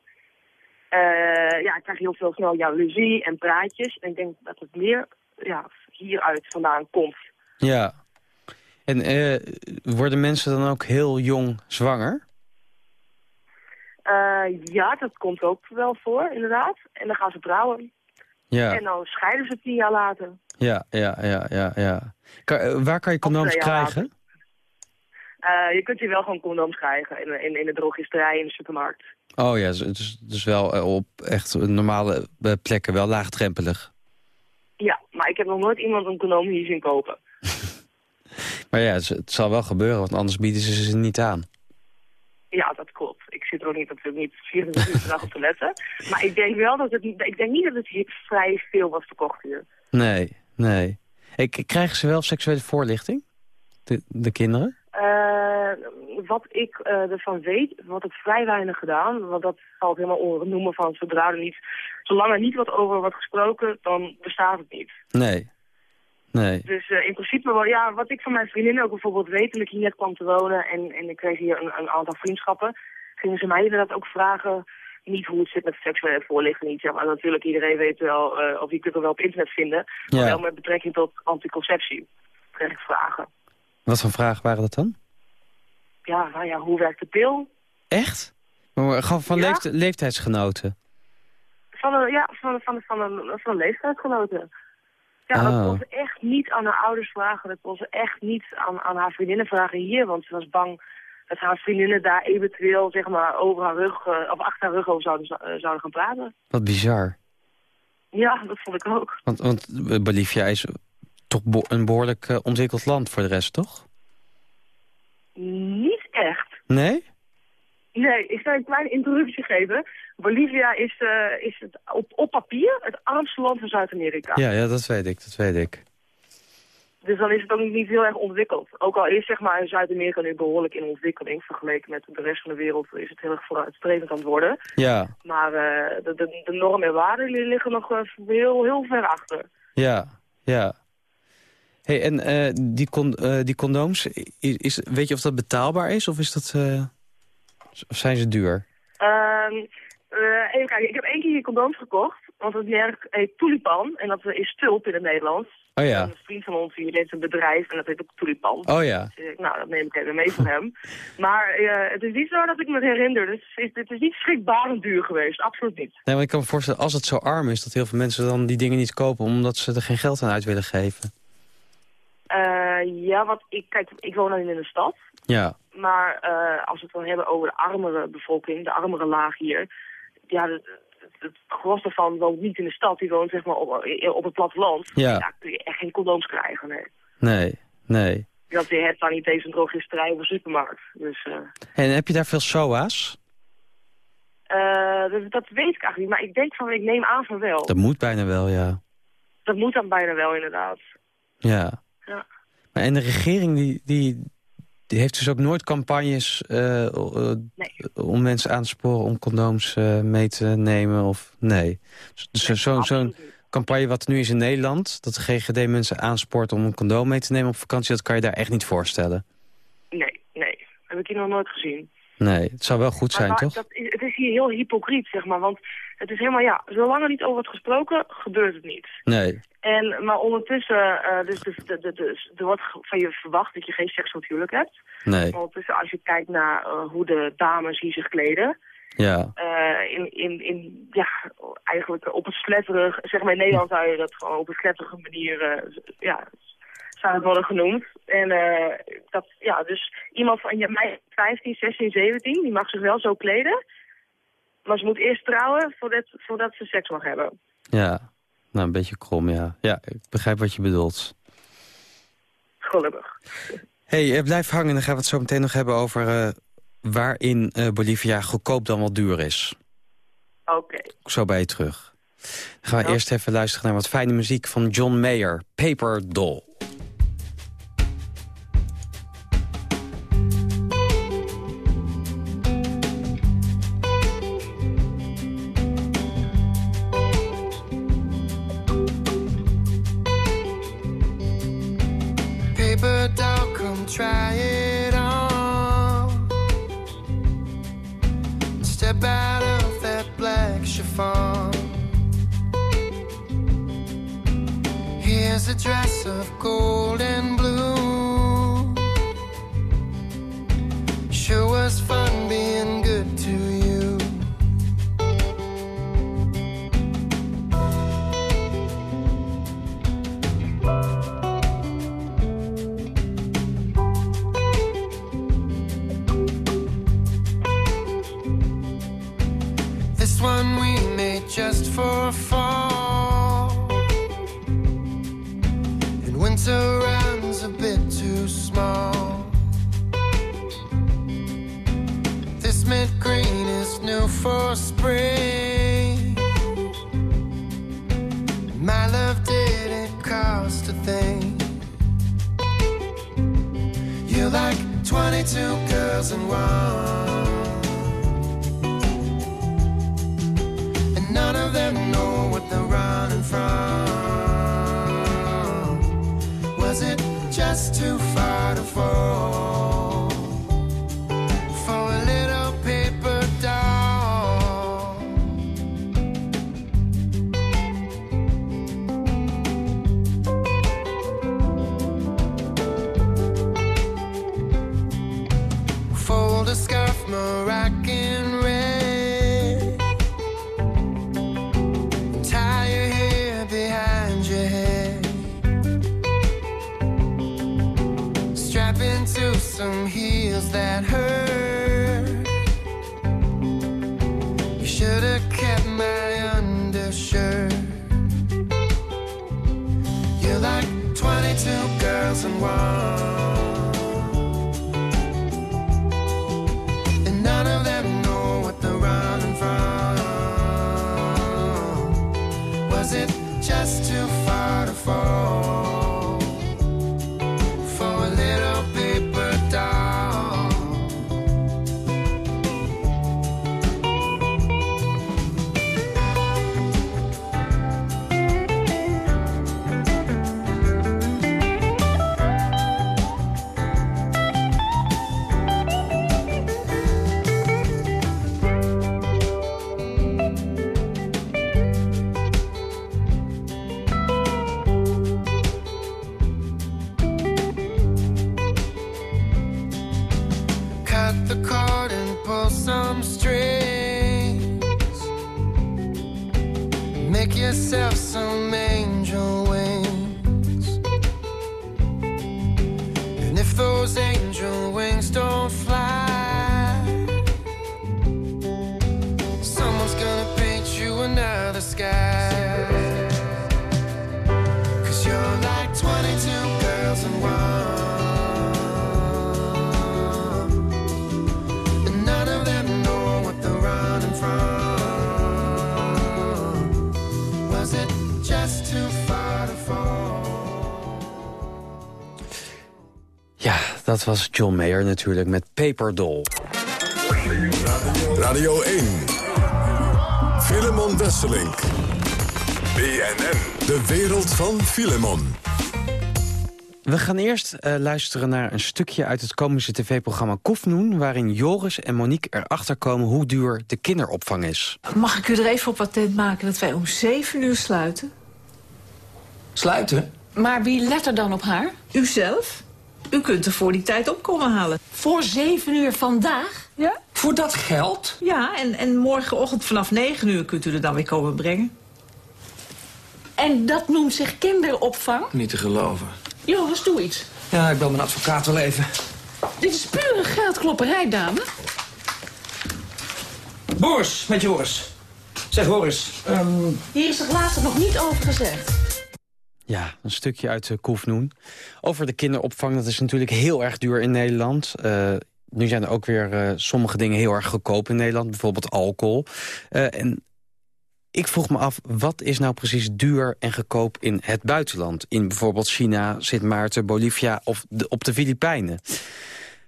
Uh, ja, krijg je heel veel snel jaloezie en praatjes. En ik denk dat het meer ja, hieruit vandaan komt. Ja. En uh, worden mensen dan ook heel jong zwanger? Ja, dat komt ook wel voor, inderdaad. En dan gaan ze trouwen. Ja. En dan scheiden ze tien jaar later. Ja, ja, ja, ja. ja. Kan, waar kan je condooms krijgen? Uh, je kunt hier wel gewoon condooms krijgen in, in, in de drogisterij, in de supermarkt. Oh ja, dus, dus wel op echt normale plekken, wel laagdrempelig. Ja, maar ik heb nog nooit iemand een condoom hier zien kopen. [laughs] maar ja, het, het, zal wel gebeuren, want anders bieden ze ze niet aan. Ja, dat klopt. Ik zit er ook niet, natuurlijk niet 24 uur per dag op te letten. Maar ik denk wel dat het, ik denk niet dat het hier vrij veel was verkocht hier. Nee, nee. Ik, krijgen ze wel seksuele voorlichting? De, de kinderen? Uh, wat ik uh, ervan weet, wordt het vrij weinig gedaan. Want dat valt helemaal onder het noemen van zodra er niet... Zolang er niet wat over wordt gesproken, dan bestaat het niet. Nee. Nee. Dus uh, in principe, wel, ja, wat ik van mijn vriendinnen ook bijvoorbeeld weet... toen ik hier net kwam te wonen en, en ik kreeg hier een, een aantal vriendschappen... gingen ze mij inderdaad ook vragen... Niet hoe het zit met seksuele voorlichting. Zeg maar. Natuurlijk, iedereen weet wel, uh, of je kunt er wel op internet vinden. Maar wel met betrekking tot anticonceptie. Kreeg ik vragen. Wat voor vragen waren dat dan? Ja, nou ja, hoe werkt de pil? Echt? Maar gewoon van ja? leeft leeftijdsgenoten? Van een, ja, van, van, van, een, van een leeftijdsgenoten. Ja, oh. dat kon ze echt niet aan haar ouders vragen. Dat kon ze echt niet aan, aan haar vriendinnen vragen hier. Want ze was bang dat haar vriendinnen daar eventueel zeg maar, over haar rug, uh, of achter haar rug over zouden, uh, zouden gaan praten. Wat bizar. Ja, dat vond ik ook. Want, want Bolivia is toch een behoorlijk ontwikkeld land voor de rest, toch? Niet echt. Nee? Nee, ik zal een kleine introductie geven. Bolivia is, uh, is het op, op papier het armste land van Zuid-Amerika. Ja, ja, dat weet ik, dat weet ik. Dus dan is het ook niet, heel erg ontwikkeld. Ook al is zeg maar Zuid-Amerika nu behoorlijk in ontwikkeling... vergeleken met de rest van de wereld is het heel erg vooruitstrevend aan het worden. Ja. Maar uh, de, de, de normen en waarden liggen nog uh, heel, heel ver achter. Ja, ja. Hey, en uh, die, con die condooms, is, is, weet je of dat betaalbaar is of is dat... Of zijn ze duur? Uh, even kijken, ik heb één keer condooms gekocht. Want het merk heet Tulipan. En dat is tulp in het Nederlands. Oh ja. Een vriend van ons die heeft een bedrijf en dat heet ook Tulipan. Oh ja. Dus ik, nou, dat neem ik even mee van hem. [laughs] Maar uh, het is niet zo dat ik me herinner. Dus het, het is niet schrikbarend duur geweest. Absoluut niet. Nee, maar ik kan me voorstellen, als het zo arm is... dat heel veel mensen dan die dingen niet kopen... omdat ze er geen geld aan uit willen geven. Uh, ja, want ik, kijk, ik woon alleen in de stad. Ja. Maar uh, als we het dan hebben over de armere bevolking, de armere laag hier... ja, het gros daarvan woont niet in de stad, die woont zeg maar op, op het platteland. Ja. ja. kun je echt geen condooms krijgen, nee. Nee, nee. Want je hebt daar niet eens een drogisterij of een supermarkt. Dus, uh... En heb je daar veel SOA's? Uh, dat, dat, weet ik eigenlijk niet, maar ik denk van, ik neem aan van wel. Dat moet bijna wel, ja. Dat moet dan bijna wel, inderdaad. Ja. Ja. Maar en de regering die, die, die heeft dus ook nooit campagnes uh, uh, nee. om mensen aan te sporen om condooms uh, mee te nemen? Of, nee. Dus nee zo'n zo campagne wat nu is in Nederland... dat de GGD mensen aanspoort om een condoom mee te nemen op vakantie... dat kan je daar echt niet voorstellen. Nee, nee. Heb ik hier nog nooit gezien. Nee, het zou wel goed zijn, maar, toch? Dat het is hier heel hypocriet, zeg maar. Want het is helemaal, ja, zolang er niet over wordt gesproken, gebeurt het niet. Nee. En, maar ondertussen, uh, dus, dus, dus, dus, er wordt van je verwacht dat je geen seksueel huwelijk hebt. Nee. Maar ondertussen, als je kijkt naar uh, hoe de dames hier zich kleden... Ja. Uh, in, in, in, ja, eigenlijk op een sletterig, zeg maar in Nederland zou je dat gewoon op een sletterige manier, ja, zou het worden genoemd. En dat, ja, dus iemand van ja, mij 15, 16, 17, die mag zich wel zo kleden. Maar ze moet eerst trouwen voordat, voordat ze seks mag hebben. Ja, nou een beetje krom, ja. Ja, ik begrijp wat je bedoelt. Gelukkig. hey, blijf hangen, dan gaan we het zo meteen nog hebben over uh, waarin uh, Bolivia goedkoop dan wel duur is. Oké. Okay. Zo bij je terug. Dan gaan we ja. eerst even luisteren naar wat fijne muziek van John Mayer, Paper Doll. Dat was John Mayer natuurlijk met Paperdoll. Radio 1. Filemon Wesselink. BNN, de wereld van Filemon. We gaan eerst uh, luisteren naar een stukje uit het komische tv-programma Kofnoen... waarin Joris en Monique erachter komen hoe duur de kinderopvang is. Mag ik u er even op attent maken dat wij om 7 uur sluiten? Sluiten? Maar wie let er dan op haar? U zelf? U kunt er voor die tijd op komen halen. Voor 7 uur vandaag? Ja? Voor dat geld? Ja, en, en morgenochtend vanaf 9 uur kunt u er dan weer komen brengen. En dat noemt zich kinderopvang? Niet te geloven. Joris, doe iets. Ja, ik bel mijn advocaat wel even. Dit is pure geldklopperij, dame. Boris, met Joris. Zeg, Boris. Um... Hier is het laatste nog niet over gezegd. Ja, een stukje uit uh, Koefnoen. Over de kinderopvang, dat is natuurlijk heel erg duur in Nederland. Uh, nu zijn er ook weer uh, sommige dingen heel erg goedkoop in Nederland. Bijvoorbeeld alcohol. en ik vroeg me af, wat is nou precies duur en goedkoop in het buitenland? In bijvoorbeeld China, Sint Maarten, Bolivia of de, op de Filipijnen.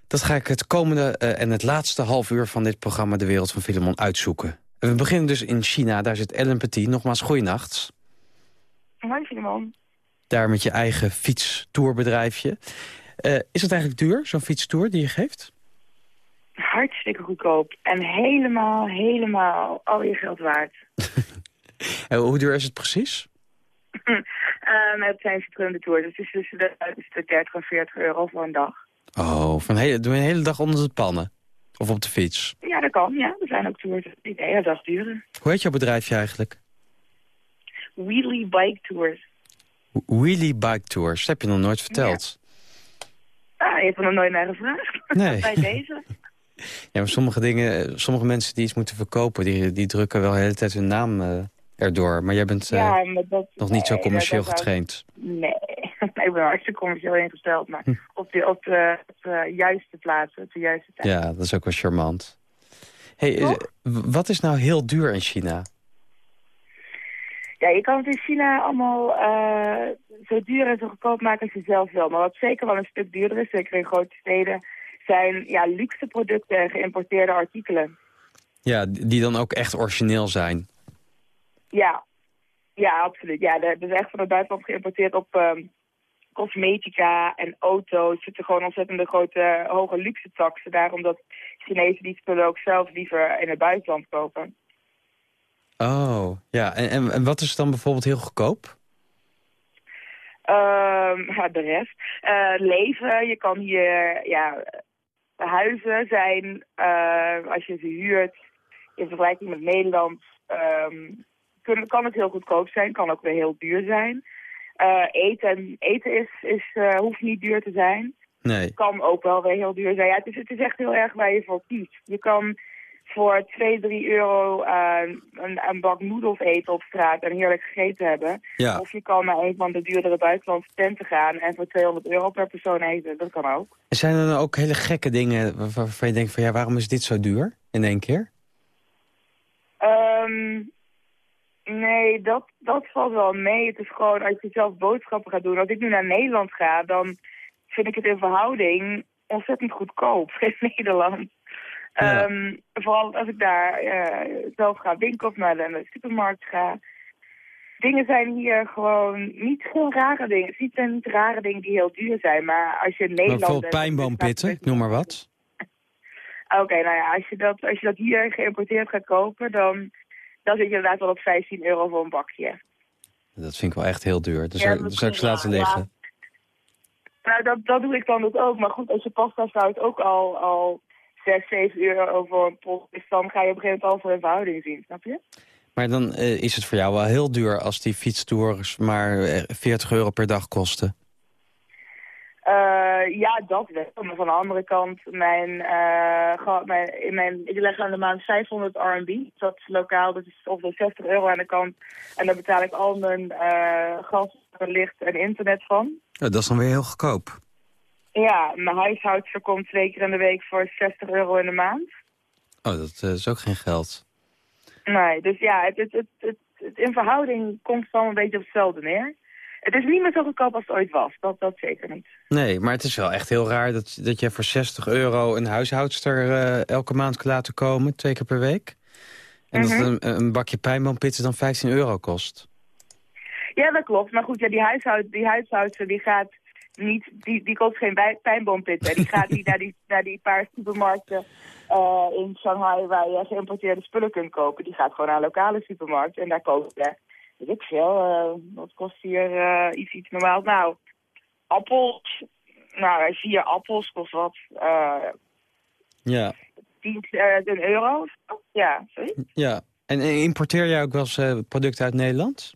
Dat ga ik het komende en het laatste half uur van dit programma... De Wereld van Filemon uitzoeken. We beginnen dus in China, daar zit Ellen Petit. Nogmaals, goeienacht. Hoi Filemon. Daar met je eigen fietstourbedrijfje. Uh, is het eigenlijk duur, zo'n fietstour die je geeft? Hartstikke goedkoop. En helemaal, helemaal al je geld waard. [laughs] en hoe duur is het precies? um, [laughs] het zijn verschillende tours. Dus het is tussen de, 30 en 40 euro voor een dag. Oh, van hele, doe je een hele dag onder de pannen? Of op de fiets? Ja, dat kan. Ja, er zijn ook tours die de hele dag duren. Hoe heet jouw bedrijfje eigenlijk? Wheelie Bike Tours. Wheelie Bike Tours, dat heb je nog nooit verteld. Ja. Ah, je hebt er nog nooit naar gevraagd. Nee. [laughs] Bij deze. [laughs] Ja, maar sommige dingen, sommige mensen die iets moeten verkopen... die, die drukken wel de hele tijd hun naam uh, erdoor. Maar jij bent uh, ja, maar dat, nog niet zo commercieel getraind. Nee, [laughs] ik ben hartstikke commercieel ingesteld. Maar hm. op, de, op, de, op de juiste plaatsen, op de juiste tijd. Ja, dat is ook wel charmant. Hey, wat is nou heel duur in China? Ja, je kan het in China allemaal uh, zo duur en zo goedkoop maken als je zelf wil. Maar wat zeker wel een stuk duurder is, zeker in grote steden zijn ja, luxe producten en geïmporteerde artikelen. Ja, die dan ook echt origineel zijn. Ja, ja absoluut. Ja, dat is echt van het buitenland geïmporteerd op um, cosmetica en auto's. Er zitten gewoon ontzettende grote, hoge luxe taxen. Daarom dat Chinezen die spullen ook zelf liever in het buitenland kopen. Oh, ja. En, en, en wat is dan bijvoorbeeld heel goedkoop? Ja, de rest. Uh, leven, je kan hier ja, huizen zijn, uh, als je ze huurt, in vergelijking met Nederland, um, kun, kan het heel goedkoop zijn, kan ook weer heel duur zijn. Uh, eten eten is, is, uh, hoeft niet duur te zijn. Nee. Kan ook wel weer heel duur zijn. Ja, het, is, het is echt heel erg waar je voor kiest. Je kan voor 2, 3 euro uh, een, een, bak noedels eten op straat en heerlijk gegeten hebben. Ja. Of je kan naar een van de duurdere buitenlandse tenten gaan en voor 200 euro per persoon eten. Dat kan ook. Zijn er dan ook hele gekke dingen waarvan je denkt van ja, waarom is dit zo duur in één keer? Um, nee, dat, dat valt wel mee. Het is gewoon als je zelf boodschappen gaat doen. Als ik nu naar Nederland ga, dan vind ik het in verhouding ontzettend goedkoop [laughs] in Nederland. Ja. Um, vooral als ik daar uh, zelf ga winkelen of naar de supermarkt ga. Dingen zijn hier gewoon niet heel rare dingen. Het zijn niet rare dingen die heel duur zijn. Maar als je in Nederland... Bijvoorbeeld pijnboompitten, noem maar wat. Oké, okay, nou ja, als je, dat, als je dat hier geïmporteerd gaat kopen... dan, dan zit je inderdaad wel op 15 euro voor een bakje. Dat vind ik wel echt heel duur. Dus ja, dat zou ik ze laten liggen. Nou, dat, dat doe ik dan dus ook. Maar goed, als je pasta zout ook al... al 6, 7 euro voor een pot is, dan ga je op een gegeven moment al voor een verhouding zien, snap je? Maar dan uh, is het voor jou wel heel duur als die fietstours maar 40 euro per dag kosten. Uh, ja, dat wel. Maar van de andere kant, mijn, uh, mijn, in mijn, ik leg aan de maand 500 RB. Dat is lokaal, dat is ongeveer 60 euro aan de kant. En daar betaal ik al mijn gas, licht en internet van. Ja, dat is dan weer heel goedkoop. Ja, mijn huishoudster komt twee keer in de week voor 60 euro in de maand. Oh, dat uh, is ook geen geld. Nee, dus ja, het, het, het, het, in verhouding komt het dan een beetje op hetzelfde neer. Het is niet meer zo goedkoop als het ooit was, dat, dat zeker niet. Nee, maar het is wel echt heel raar dat, dat je voor 60 euro een huishoudster uh, elke maand kunt laten komen, twee keer per week. En mm -hmm. dat een, een bakje pijnboompitten dan 15 euro kost. Ja, dat klopt. Maar goed, ja, die, huishoud, die huishoudster die gaat niet, die, die koopt geen pijnboompitten. Die gaat niet naar die, naar die paar supermarkten eh, in Shanghai waar je geïmporteerde spullen kunt kopen. Die gaat gewoon naar een lokale supermarkt en daar koopt je, weet ik veel, eh, wat kost hier eh, iets, iets normaals? Nou, appels, nou, vier appels kost wat, Ja. 10 eh, een euro. Ja, sorry. ja. En importeer jij ook wel eens producten uit Nederland?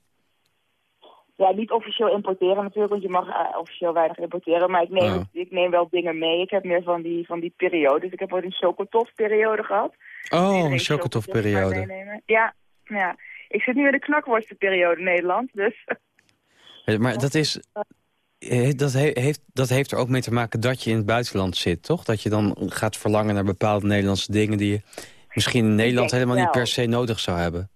Ja, niet officieel importeren natuurlijk, want je mag eh, officieel weinig importeren. Maar ik neem, Oh. ik neem wel dingen mee. Ik heb meer van die, van die periodes. Ik heb ooit een chocotof-periode gehad. Oh, een chocotofperiode. Ja, ja. Ik zit nu in de knakworstenperiode in Nederland, dus... Eh, Maar dat is... eh, Dat, he- heeft, dat heeft er ook mee te maken dat je in het buitenland zit, toch? Dat je dan gaat verlangen naar bepaalde Nederlandse dingen... die je misschien in Nederland helemaal niet per se nodig zou hebben.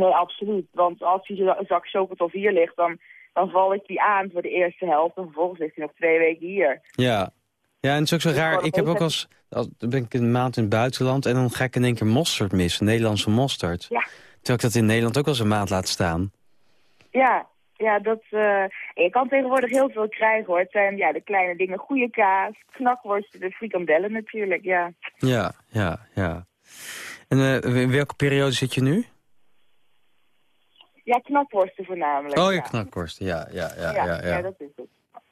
Nee, absoluut. Want als die zak chocotof hier ligt, dan, dan val ik die aan voor de eerste helft. En vervolgens ligt hij nog twee weken hier. Ja. Ja, en het is ook zo raar. gewoon Ik heb ook als, als ben ik een maand in het buitenland en dan ga ik in één keer mosterd missen, Nederlandse mosterd. Ja. Terwijl ik dat in Nederland ook wel eens een maand laat staan. Ja, ja, dat... eh, je kan tegenwoordig heel veel krijgen, hoor. Het zijn ja, de kleine dingen. Goede kaas, knakworsten, de frikandellen natuurlijk, ja. Ja, ja, ja. En eh, in welke periode zit je nu? Ja, knakworsten voornamelijk. Oh, je ja. knakworsten. Ja, ja, ja, Ja, ja. Ja, dat is het.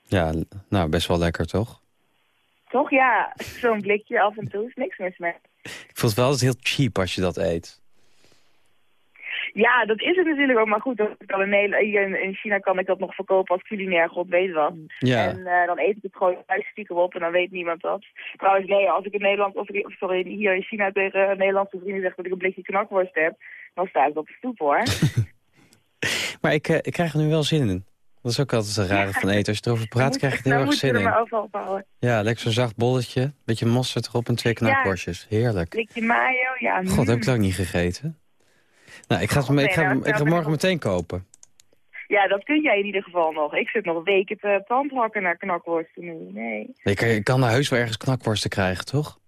ja nou, best wel lekker, toch? Toch? Ja, zo'n blikje af en toe is niks mis mee. Ik vond het wel altijd heel cheap als je dat eet. Ja, dat is het natuurlijk ook. Maar goed, dat in, Nederland, in, in China kan ik dat nog verkopen als culinair god weet wat. Ja. En eh, dan eet ik het gewoon thuis stiekem op en dan weet niemand dat. Trouwens, nee, als ik in Nederland, of ik, of sorry, hier in China tegen Nederlandse vrienden zeg dat ik een blikje knakworst heb, dan sta ik op de stoep hoor. [laughs] Maar ik, eh, ik krijg er nu wel zin in. Dat is ook altijd een rare van eten. Als je erover praat, krijg je er heel erg zin in. overal. Ja, lekker zo'n zacht bolletje. Beetje mosterd erop en twee knakworstjes. Heerlijk. Blikje mayo, ja. God, heb ik mm. lang niet gegeten. Nou, ik ga, het, ik ga, nou, ik ga nou, het morgen ik meteen kopen. Ja, dat kun jij in ieder geval nog. Ik zit nog weken te tandhakken naar knakworsten nu. Nee. Je kan, je kan naar heus wel ergens knakworsten krijgen, toch?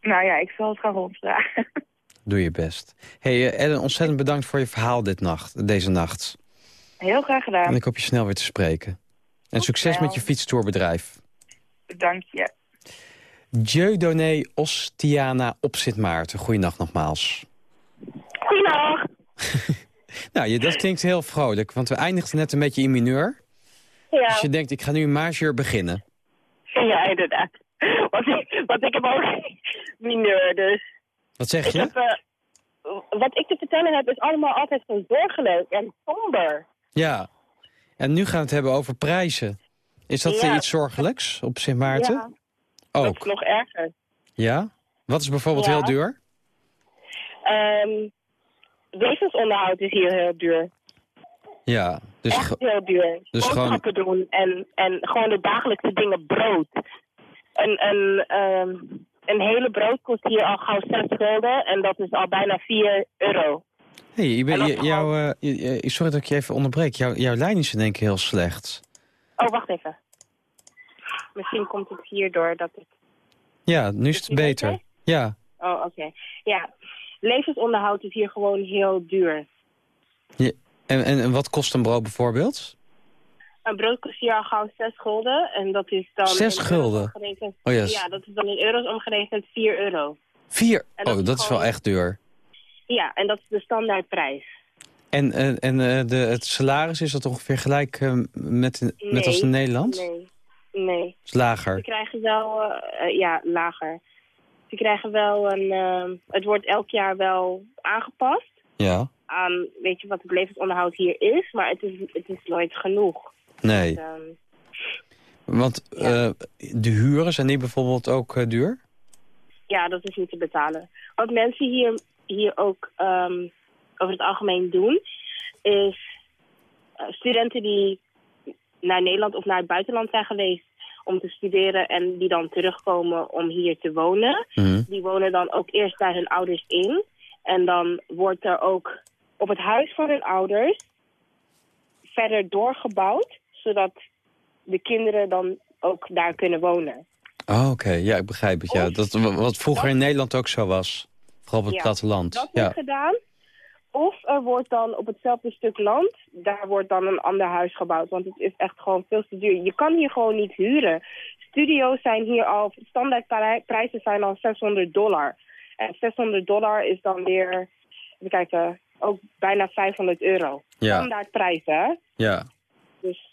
Nou ja, ik zal het gaan rondvragen. Doe je best. hey, eh, Ellen, ontzettend bedankt voor je verhaal dit nacht, deze nacht. Heel graag gedaan. En ik hoop je snel weer te spreken. En succes wel. met je fietstourbedrijf. Dank je. Dieudonné Ostiana op Sint Maarten. Goeienacht nogmaals. Goeiedag. [laughs] Nou, je, dat klinkt heel vrolijk, want we eindigden net een beetje in mineur. Ja. Dus je denkt, ik ga nu in majeur beginnen. Ja, inderdaad. Want ik, want ik heb ook [laughs] mineur, dus... Wat zeg Ik je? heb, eh, wat ik te vertellen heb is allemaal altijd zo zorgelijk en somber. Ja. En nu gaan we het hebben over prijzen. Is dat Ja. iets zorgelijks op Sint Maarten? Ja, dat Ook. is nog erger. Ja? Wat is bijvoorbeeld Ja. heel duur? Ehm wezensonderhoud is hier heel duur. Ja. Dus Echt heel duur. dus gewoon- doen en, en gewoon de dagelijkse dingen brood. Een, een, ehm, een hele brood kost hier al gauw 6 gulden en dat is al bijna 4 euro. hey, je bent- en dat je- jouw, eh, je- je- sorry dat ik je even onderbreek. Jouw, jouw lijn is in één keer heel slecht. Oh, wacht even. Misschien komt het hierdoor dat ik... Ja, nu is het beter. Ja. Oh, oké. Ja, levensonderhoud is hier gewoon heel duur. Je- en, en, en wat kost een brood bijvoorbeeld? Een brood kost hier al gauw 6 gulden en dat is dan... Zes gulden? Oh, yes. Ja, dat is dan in euro's omgerekend 4 euro. Vier? Dat Oh, is dat is wel echt duur. Ja, en dat is de standaardprijs. En, en, en eh, de, het salaris, is dat ongeveer gelijk eh, met, met als in Nederland? Nee, nee. Is lager. Ze krijgen wel, eh, ja, lager. Ze krijgen wel een, eh, het wordt elk jaar wel aangepast Ja. aan, weet je, wat het levensonderhoud hier is, maar het is, het is nooit genoeg. Nee. Dus, ehm, Want eh, de huren, zijn die bijvoorbeeld ook eh, duur? ja, dat is niet te betalen. Wat mensen hier, hier ook ehm, over het algemeen doen, is eh, studenten die naar Nederland of naar het buitenland zijn geweest om te studeren en die dan terugkomen om hier te wonen. Mhm. Die wonen dan ook eerst bij hun ouders in. En dan wordt er ook op het huis van hun ouders verder doorgebouwd, zodat de kinderen dan ook daar kunnen wonen. Oh, oké. Ja, ik begrijp het. Ja. Dat, wa- wat vroeger in Nederland ook zo was. Vooral op het Ja, platteland. Dat Ja. wordt gedaan. of er wordt dan op hetzelfde stuk land, daar wordt dan een ander huis gebouwd. Want het is echt gewoon veel te duur. Je kan hier gewoon niet huren. Studio's zijn hier al, standaard pri- prijzen zijn al 600 dollar. En 600 dollar is dan weer, even kijken, ook bijna 500 euro. Ja. Standaard prijzen, hè? Ja, Dus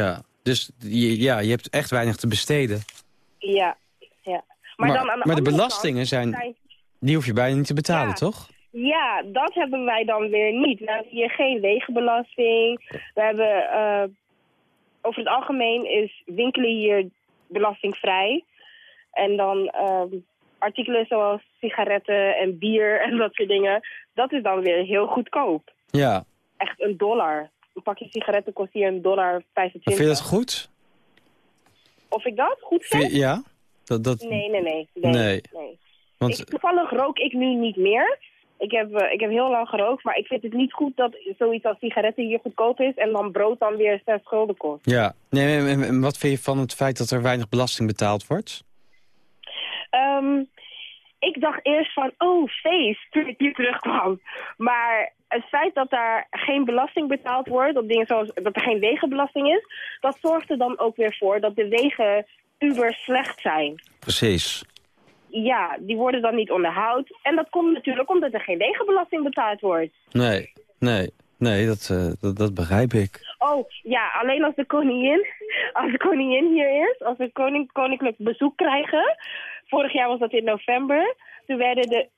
ja. Dus je, ja, je hebt echt weinig te besteden. ja, ja. Maar, dan aan de, maar de belastingen kant zijn, die hoef je bijna niet te betalen, Ja. toch? Ja, dat hebben wij dan weer niet. We hebben hier geen wegenbelasting. We hebben, eh, over het algemeen is winkelen hier belastingvrij. En dan ehm, artikelen zoals sigaretten en bier [laughs] en dat soort dingen, dat is dan weer heel goedkoop. Ja. Echt een dollar. Een pakje sigaretten kost hier een dollar 25. Maar vind je dat goed? Of ik dat goed Vind je- ja? Dat, dat, Nee, nee, nee. nee, Nee. nee. Want- Ik, toevallig rook ik nu niet meer. Ik heb, eh, ik heb heel lang gerookt, maar ik vind het niet goed dat zoiets als sigaretten hier goedkoop is en dan brood dan weer zes gulden kost. Ja. Nee, en- wat vind je van het feit dat er weinig belasting betaald wordt? Ehm, ik dacht eerst van, oh, feest, toen ik hier terugkwam. Maar het feit dat daar geen belasting betaald wordt, op dingen zoals dat er geen wegenbelasting is, dat zorgt er dan ook weer voor dat de wegen uber slecht zijn. Precies. Ja, die worden dan niet onderhoud. En dat komt natuurlijk omdat er geen wegenbelasting betaald wordt. Nee, nee, nee, dat, eh, dat, dat begrijp ik. Oh, ja, alleen als de koningin, als de koningin hier is, als we koning, koninklijk bezoek krijgen. Vorig jaar was dat in november. Toen werden de,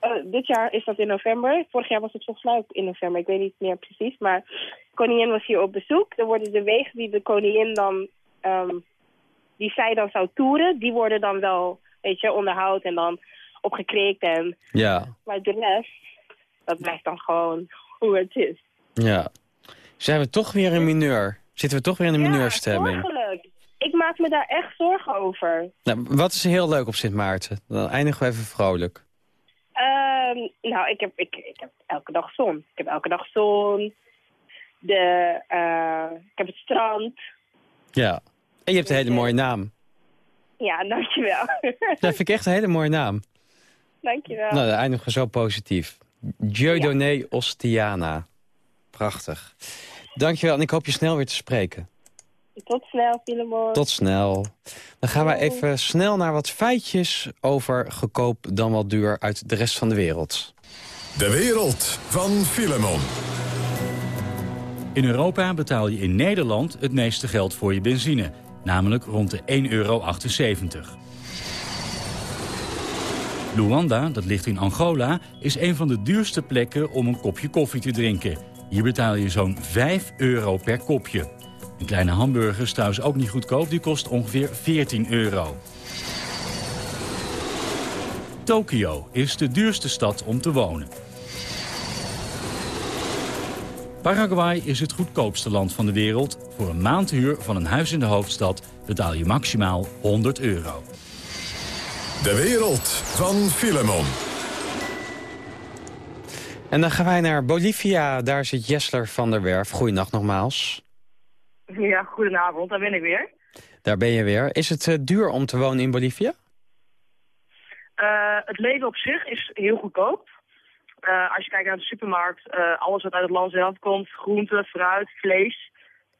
eh, dit jaar is dat in november. Vorig jaar was het volgens mij ook in november, ik weet niet meer precies. Maar de koningin was hier op bezoek. Dan worden de wegen die de koningin dan, ehm, die zij dan zou toeren, die worden dan wel, weet je, onderhoud en dan opgekrikt. En, Ja, maar de rest, dat blijft dan gewoon hoe het is. ja. Zijn we toch weer in mineur? Zitten we toch weer in een mineurstemming? Ik maak me daar echt zorgen over. Nou, wat is heel leuk op Sint Maarten? Dan eindigen we even vrolijk. Ehm, nou, ik heb, ik, ik heb elke dag zon. Ik heb elke dag zon. De, eh, ik heb het strand. Ja. En je hebt een hele mooie naam. Ja, dankjewel. [laughs] Dat vind ik echt een hele mooie naam. dankjewel. Nou, dan eindigen we zo positief. Dieudonné Ostiana. Prachtig. Dankjewel en ik hoop je snel weer te spreken. Tot snel, Filemon. Tot snel. Dan gaan we even snel naar wat feitjes over goedkoop dan wel duur uit de rest van de wereld. De wereld van Filemon. In Europa betaal je in Nederland het meeste geld voor je benzine. Namelijk rond de 1,78 euro. Luanda, dat ligt in Angola, is een van de duurste plekken om een kopje koffie te drinken. Hier betaal je zo'n 5 euro per kopje. Een kleine hamburger is trouwens ook niet goedkoop, die kost ongeveer 14 euro. Tokio is de duurste stad om te wonen. Paraguay is het goedkoopste land van de wereld. Voor een maandhuur van een huis in de hoofdstad betaal je maximaal 100 euro. De wereld van Filemon. En dan gaan wij naar Bolivia. Daar zit Jessler van der Werf. Goeienacht nogmaals. Ja, goedenavond, daar ben ik weer. Daar ben je weer. Is het eh, duur om te wonen in Bolivia? Eh, het leven op zich is heel goedkoop. Eh, als je kijkt naar de supermarkt, alles wat uit het land zelf komt, groente, fruit, vlees,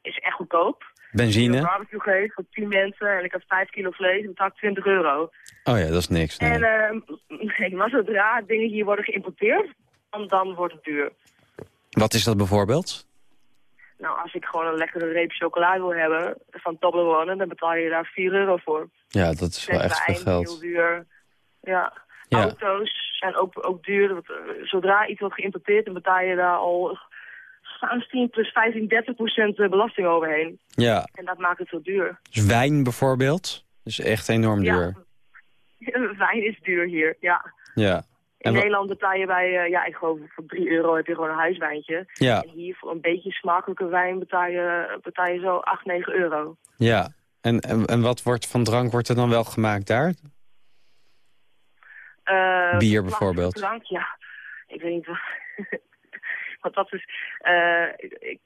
is echt goedkoop. Als je Benzine? een barbecue geeft voor 10 mensen en ik heb 5 kilo vlees, betaal ik 20 euro. Oh ja, dat is niks. Nee. En [laughs] nee, maar zodra dingen hier worden geïmporteerd, dan, dan wordt het duur. Wat is dat bijvoorbeeld? Nou, als ik gewoon een lekkere reep chocola wil hebben van Toblerone, dan betaal je daar 4 euro voor. Ja, dat is wel echt veel geld. heel duur. Ja. Ja. Auto's zijn ook, ook duur. Eh, Zodra iets wordt geïmporteerd, dan betaal je daar al 15 plus 15, 30 procent eh, belasting overheen. Ja, En dat maakt het zo duur. dus wijn bijvoorbeeld. Dus echt enorm duur. [laughs] Wijn is duur hier, ja. Ja. In En Nederland betaal je bij, eh, ja, ik geloof voor 3 euro heb je gewoon een huiswijntje. Ja. En hier voor een beetje smakelijke wijn betaal je, betaal je zo 8, 9 euro. Ja. En, en, en wat wordt van drank wordt er dan wel gemaakt daar? Eh, Bier bijvoorbeeld. Drank, ja. Ik weet niet wat. [laughs] Want dat is. eh, ik,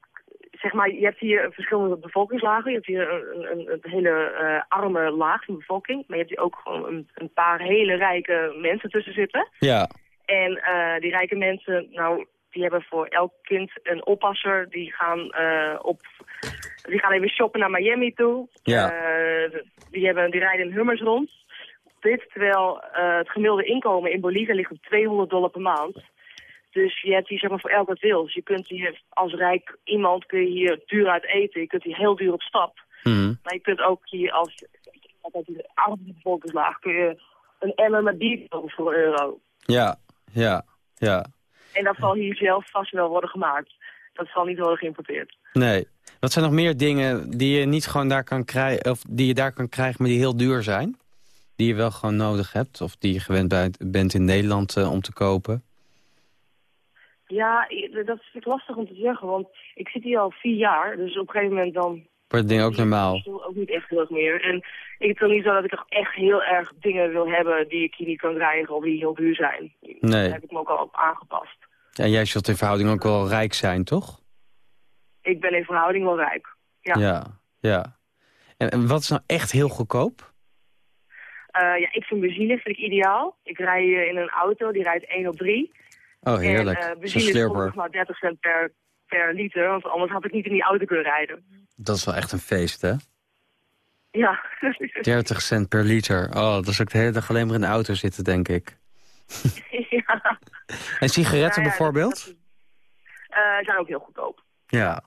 zeg maar, je hebt hier verschillende bevolkingslagen. Je hebt hier een, een, een hele eh, arme laag van bevolking. Maar je hebt hier ook gewoon een, een paar hele rijke mensen tussen zitten. Ja. En eh, die rijke mensen, nou, die hebben voor elk kind een oppasser. Die gaan, eh, op, die gaan even shoppen naar Miami toe. Ja. Die, hebben, die rijden in hummers rond. Dit terwijl het gemiddelde inkomen in Bolivia ligt op 200 dollar per maand. Dus je hebt hier zeg maar voor elk wat wil. Dus je kunt hier als rijk iemand kun je hier duur uit eten. Je kunt hier heel duur op stap. Mhm. Maar je kunt ook hier als de arme bevolkingslaag kun je een emmer met bier kopen voor een euro. Ja, ja, ja. En dat zal hier zelf vast wel worden gemaakt. Dat zal niet worden geïmporteerd. Nee. Wat zijn nog meer dingen die je niet gewoon daar kan krijgen, of die je daar kan krijgen, maar die heel duur zijn? Die je wel gewoon nodig hebt, of die je gewend bent in Nederland eh, om te kopen? Ja, dat vind ik lastig om te zeggen, want ik zit hier al vier jaar. Dus op een gegeven moment dan Wordt het ding ook normaal? het ook niet echt heel erg meer. En ik is niet zo dat ik nog echt heel erg dingen wil hebben die ik hier niet kan krijgen of die heel duur zijn. Nee. Daar heb ik me ook al op aangepast. En jij zult in verhouding ook wel rijk zijn, toch? Ik ben in verhouding wel rijk. Ja. Ja, ja. En, en wat is nou echt heel goedkoop? Eh, ja, ik vind benzine vind ik ideaal. Ik rij eh, in een auto, die rijdt 1 op 3. Oh, heerlijk. En uh, Zo'n benzine is maar 30 cent per, per liter, want anders had ik niet in die auto kunnen rijden. Dat is wel echt een feest, hè? Ja. [laughs] 30 cent per liter. Oh, dat is ook de hele dag alleen maar in de auto zitten, denk ik. [laughs] ja. En sigaretten Nou ja, bijvoorbeeld? Eh, zijn ook heel goedkoop. Ja.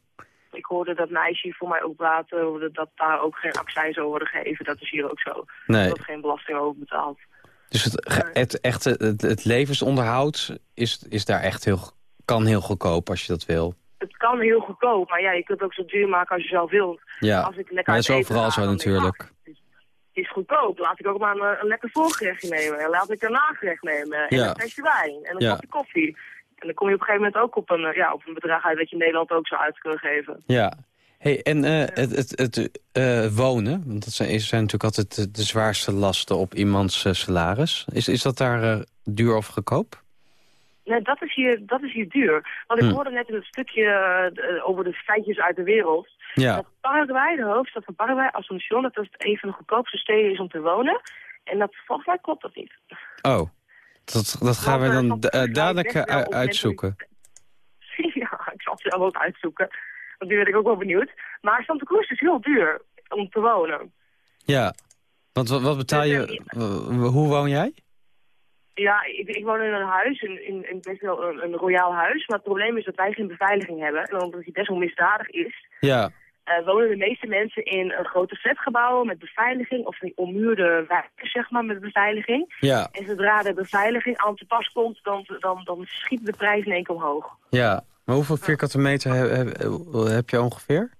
Ik hoorde dat meisje voor mij ook praten, dat, dat daar ook geen accijns over worden gegeven. Dat is hier ook zo. Nee. Er wordt geen belasting over betaald. Dus het, het, echte, het, het levensonderhoud is, is daar echt heel, kan heel goedkoop als je dat wil. Het kan heel goedkoop, maar ja, je kunt het ook zo duur maken als je zelf wilt. Ja, Als ik lekker dat is overal zo natuurlijk. Het is goedkoop. Laat ik ook maar een, een lekker voorgerechtje nemen. En laat ik een nagerecht nemen. En Ja. een flesje wijn. En een Ja. kopje koffie. En dan kom je op een gegeven moment ook op een, eh, ja, op een bedrag uit dat je Nederland ook zou uit kunnen geven. Ja. Hey, en eh, het, het, het eh, wonen, want dat zijn, natuurlijk altijd de, de zwaarste lasten op iemands eh, salaris. Is, is dat daar duur of goedkoop? Nee, dat is hier, dat is hier duur. Want ik Hm. hoorde net in het stukje over de feitjes uit de wereld. Ja. Dat Paraguay, de hoofdstad van Paraguay, Asunción, dat het een van de goedkoopste steden is om te wonen. En dat, volgens mij klopt dat niet. Oh, dat, dat gaan we dan dadelijk wel uitzoeken. [laughs] ja, ik zal het zelf ook uitzoeken. Die ben ik ook wel benieuwd. Maar Santa Cruz is heel duur om te wonen. Ja, want wat, wat betaal je, w- hoe woon jij? Ja, ik, ik woon in een huis, in, in, in best wel een, een royaal huis. Maar het probleem is dat wij geen beveiliging hebben. En omdat hij best wel misdadig is, Ja, eh, wonen de meeste mensen in een grote flatgebouwen met beveiliging. Of die ommuurde wijken, zeg maar, met beveiliging. ja, En zodra de beveiliging aan te pas komt, dan, dan, dan schiet de prijs in één keer omhoog. ja. Maar hoeveel vierkante meter heb, heb, heb je ongeveer?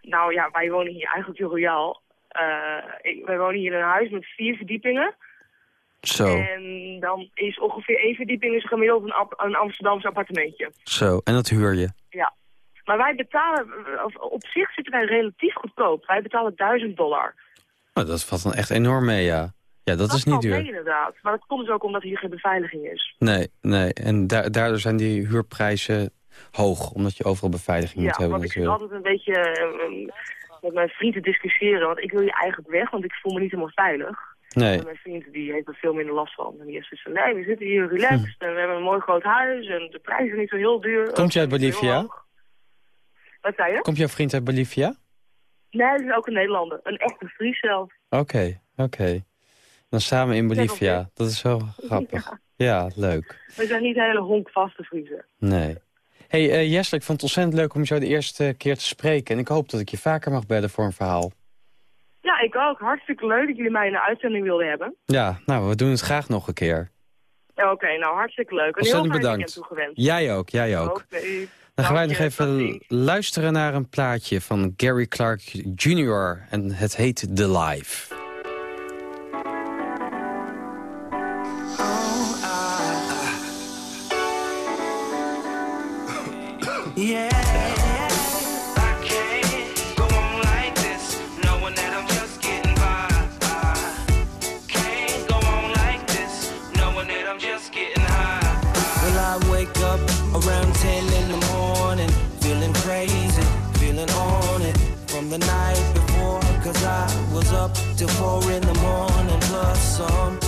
Nou ja, wij wonen hier eigenlijk heel royaal. Eh, wij wonen hier in een huis met vier verdiepingen. Zo, En dan is ongeveer één verdieping is gemiddeld een, een Amsterdamse appartementje. zo. En dat huur je? Ja. Maar wij betalen, op zich zitten wij relatief goedkoop. Wij betalen 1000 dollar. Oh, dat valt dan echt enorm mee, ja. Ja, dat, is niet mee duur. inderdaad. Maar dat komt dus ook omdat hier geen beveiliging is. Nee, nee. En da daardoor zijn die huurprijzen hoog, omdat je overal beveiliging moet ja, hebben want ik zit altijd een beetje eh, met mijn vriend te discussiëren. Want ik wil hier eigenlijk weg, want ik voel me niet helemaal veilig. Nee. En mijn vriend die heeft er veel minder last van. En die is dus van, nee, we zitten hier relaxed en we hebben een mooi groot huis en de prijzen zijn niet zo heel duur. Komt je uit Bolivia? Wat zei je? Komt jouw vriend uit Bolivia? Nee, dat is ook een Nederlander. Een echte Fries zelf. Oké, oké. Dan samen in Bolivia. Dat is wel grappig. Ja, leuk. We zijn niet hele honkvaste Friesen. Nee. hey, Jessel, ik vond het ontzettend leuk om zo de eerste keer te spreken. En ik hoop dat ik je vaker mag bellen voor een verhaal. Ja, ik ook. Hartstikke leuk dat jullie mij in de uitzending wilden hebben. Ja, nou, we doen het graag nog een keer. Oké, nou hartstikke leuk. Heel Ontzettend bedankt. Jij ook, jij ook. Dan gaan wij nog even luisteren naar een plaatje van Gary Clark Jr. En het heet The Life. Yeah, I can't go on like this, knowing that I'm just getting by. Can't go on like this, knowing that I'm just getting high. Well, I wake up around 10 in the morning, feeling crazy, feeling on it from the night before. Cause I was up till 4 in the morning plus some.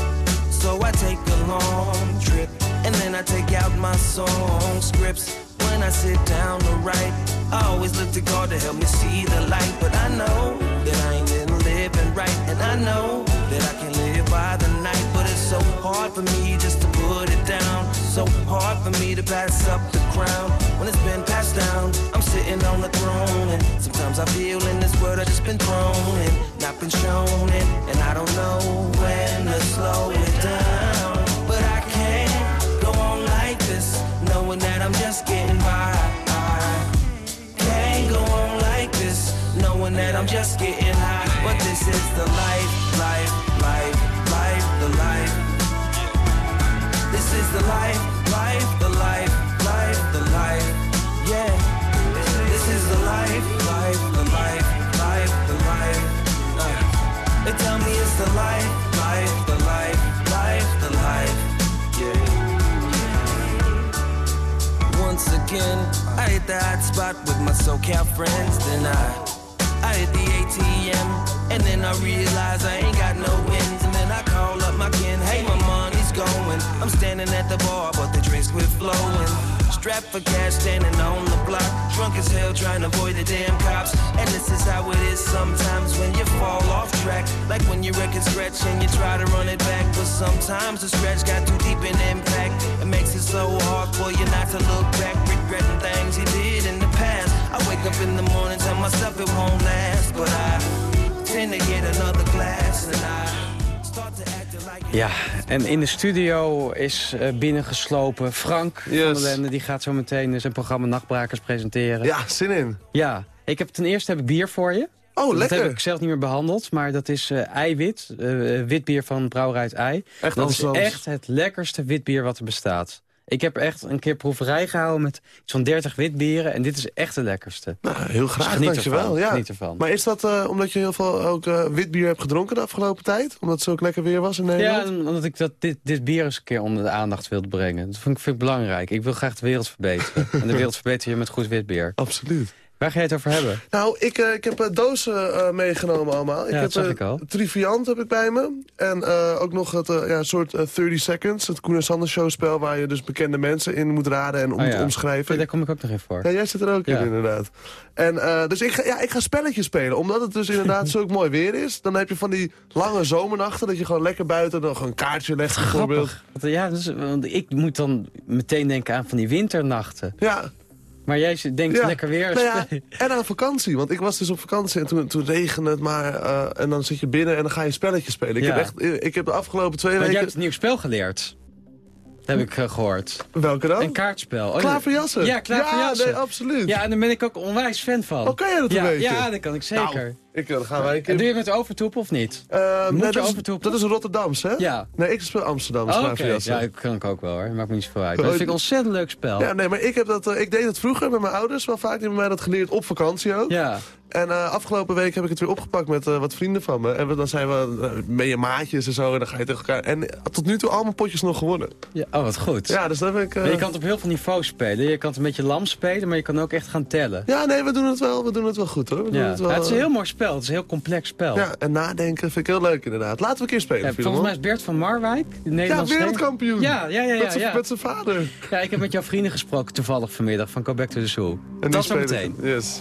So I take a long trip and then I take out my song scripts. When I sit down to write, I always look to God to help me see the light. But I know that I ain't been living right, and I know that I can live by the night. But it's so hard for me just to put it down. So hard for me to pass up the crown when it's been passed down. I'm sitting on the throne, and sometimes I feel in this world I just been thrown and not been shown it, and I don't know when to slow it down. But I can't go on like this, knowing that I'm just getting by. Can't go on like this, knowing that I'm just getting high. But this is the life, life, life, life, the life. This is the life, life, the life, life, the life. Yeah. This is the life, life, the life, life, the life. Uh, they tell me it's the life, I hit the hot spot with my SoCal friends. Then I, I hit the ATM, and then I realize I ain't got no wins. And then I call up my kin, hey, my money's going. I'm standing at the bar, but the drinks quit flowing. Strapped for cash, standing on the block. Drunk as hell, trying to avoid the damn cops. And this is how it is sometimes when you fall off track. Like when your record scratch and you try to run it back. But sometimes the scratch got too deep in impact. It makes it so hard for you not to look back, regretting things you did in the past. I wake up in the morning, tell myself it won't last. But I tend to get another glass and I Ja, en in de studio is eh, binnengeslopen Frank van der Lende. Die gaat zo meteen zijn programma Nachtbrakers presenteren. Ja, zin in. Ja, ik heb, ten eerste heb ik bier voor je. Oh, dat lekker. heb ik zelf niet meer behandeld, maar dat is eh, eiwit. eh wit bier van Brouwerij Ei. Echt dat is echt het lekkerste witbier wat er bestaat. Ik heb echt een keer proeverij gehouden met iets van 30 witbieren. En dit is echt de lekkerste. Nou, heel graag, Dus geniet dankjewel. ervan, Ja. geniet ervan. Maar is dat eh, omdat je heel veel ook eh, wit bier hebt gedronken de afgelopen tijd? Omdat het zo lekker weer was in Ja, Nederland? omdat ik dat, dit, dit bier eens een keer onder de aandacht wilde brengen. Dat vind ik, vind ik belangrijk. Ik wil graag de wereld verbeteren. [laughs] en de wereld verbeter je met goed wit bier. Absoluut. Waar ga je het over hebben? Nou, ik, eh, ik heb eh, dozen eh, meegenomen allemaal. ik Ja, heb, dat zag ik al. Triviant heb ik bij me. En ook nog het ja, soort eh, 30 Seconds. Het Koen en Sander show spel waar je dus bekende mensen in moet raden en om Oh moet ja. omschrijven. Daar kom ik ook nog in voor. Ja, jij zit er ook in, inderdaad. En, dus ik ga, ja, ik ga spelletjes spelen. Omdat het dus inderdaad [laughs] zo mooi weer is. Dan heb je van die lange zomernachten... dat je gewoon lekker buiten nog een kaartje legt bijvoorbeeld. Grappig. Want, ja, dus, want ik moet dan meteen denken aan van die winternachten. Ja. Maar jij denkt Ja. lekker weer. Nou ja, [laughs] en aan vakantie. Want ik was dus op vakantie en toen, toen regende het maar. eh, en dan zit je binnen en dan ga je spelletjes spelen. Ik, heb, echt, ik heb de afgelopen twee Want jij weken... hebt een nieuw spel geleerd. Dat heb ik eh, gehoord. Welke dan? Een kaartspel. Oh, Klaverjassen? Ja, klaverjassen. Ja, nee, absoluut. Ja, en daar ben ik ook onwijs fan van. Oh, kan jij dat een ja, beetje? Ja, dat kan ik zeker. Nou, ik, dan gaan wij een keer... En doe je met overtoep of niet? Eh, Moet nee, je dat, is, dat een Rotterdamse, hè? Ja. Nee, ik speel Amsterdam. Oh, klaverjassen. ja, dat kan ik ook wel hoor. Maakt me niet zoveel uit. Maar dat vind ik een ontzettend leuk spel. Ja, nee, maar ik, heb dat, eh, ik deed het vroeger met mijn ouders wel vaak. Hebben mij dat geleerd op vakantie ook. Ja. En eh, afgelopen week heb ik het weer opgepakt met eh, wat vrienden van me. En we, dan zijn we uh, met je maatjes en zo. En dan ga je tegen elkaar. En tot nu toe al mijn potjes nog gewonnen. Ja, oh, wat goed. Ja, dus daar ben ik... eh, je kan het op heel veel niveaus spelen. Je kan het een beetje lam spelen, maar je kan ook echt gaan tellen. Ja, nee, we doen het wel, we doen het wel goed hoor. We doen Ja. het, wel, Ja, het is een heel mooi spel. Het is een heel complex spel. Ja, en nadenken vind ik heel leuk inderdaad. Laten we een keer spelen, Ja, volgens mij is Bert van Marwijk, de Ja, Nederlandse wereldkampioen. Ja, ja, ja. ja, Met zijn- vader. Ja, ik heb met jouw vrienden gesproken toevallig vanmiddag van Go Back to the Zoo. En dat zo meteen. Yes.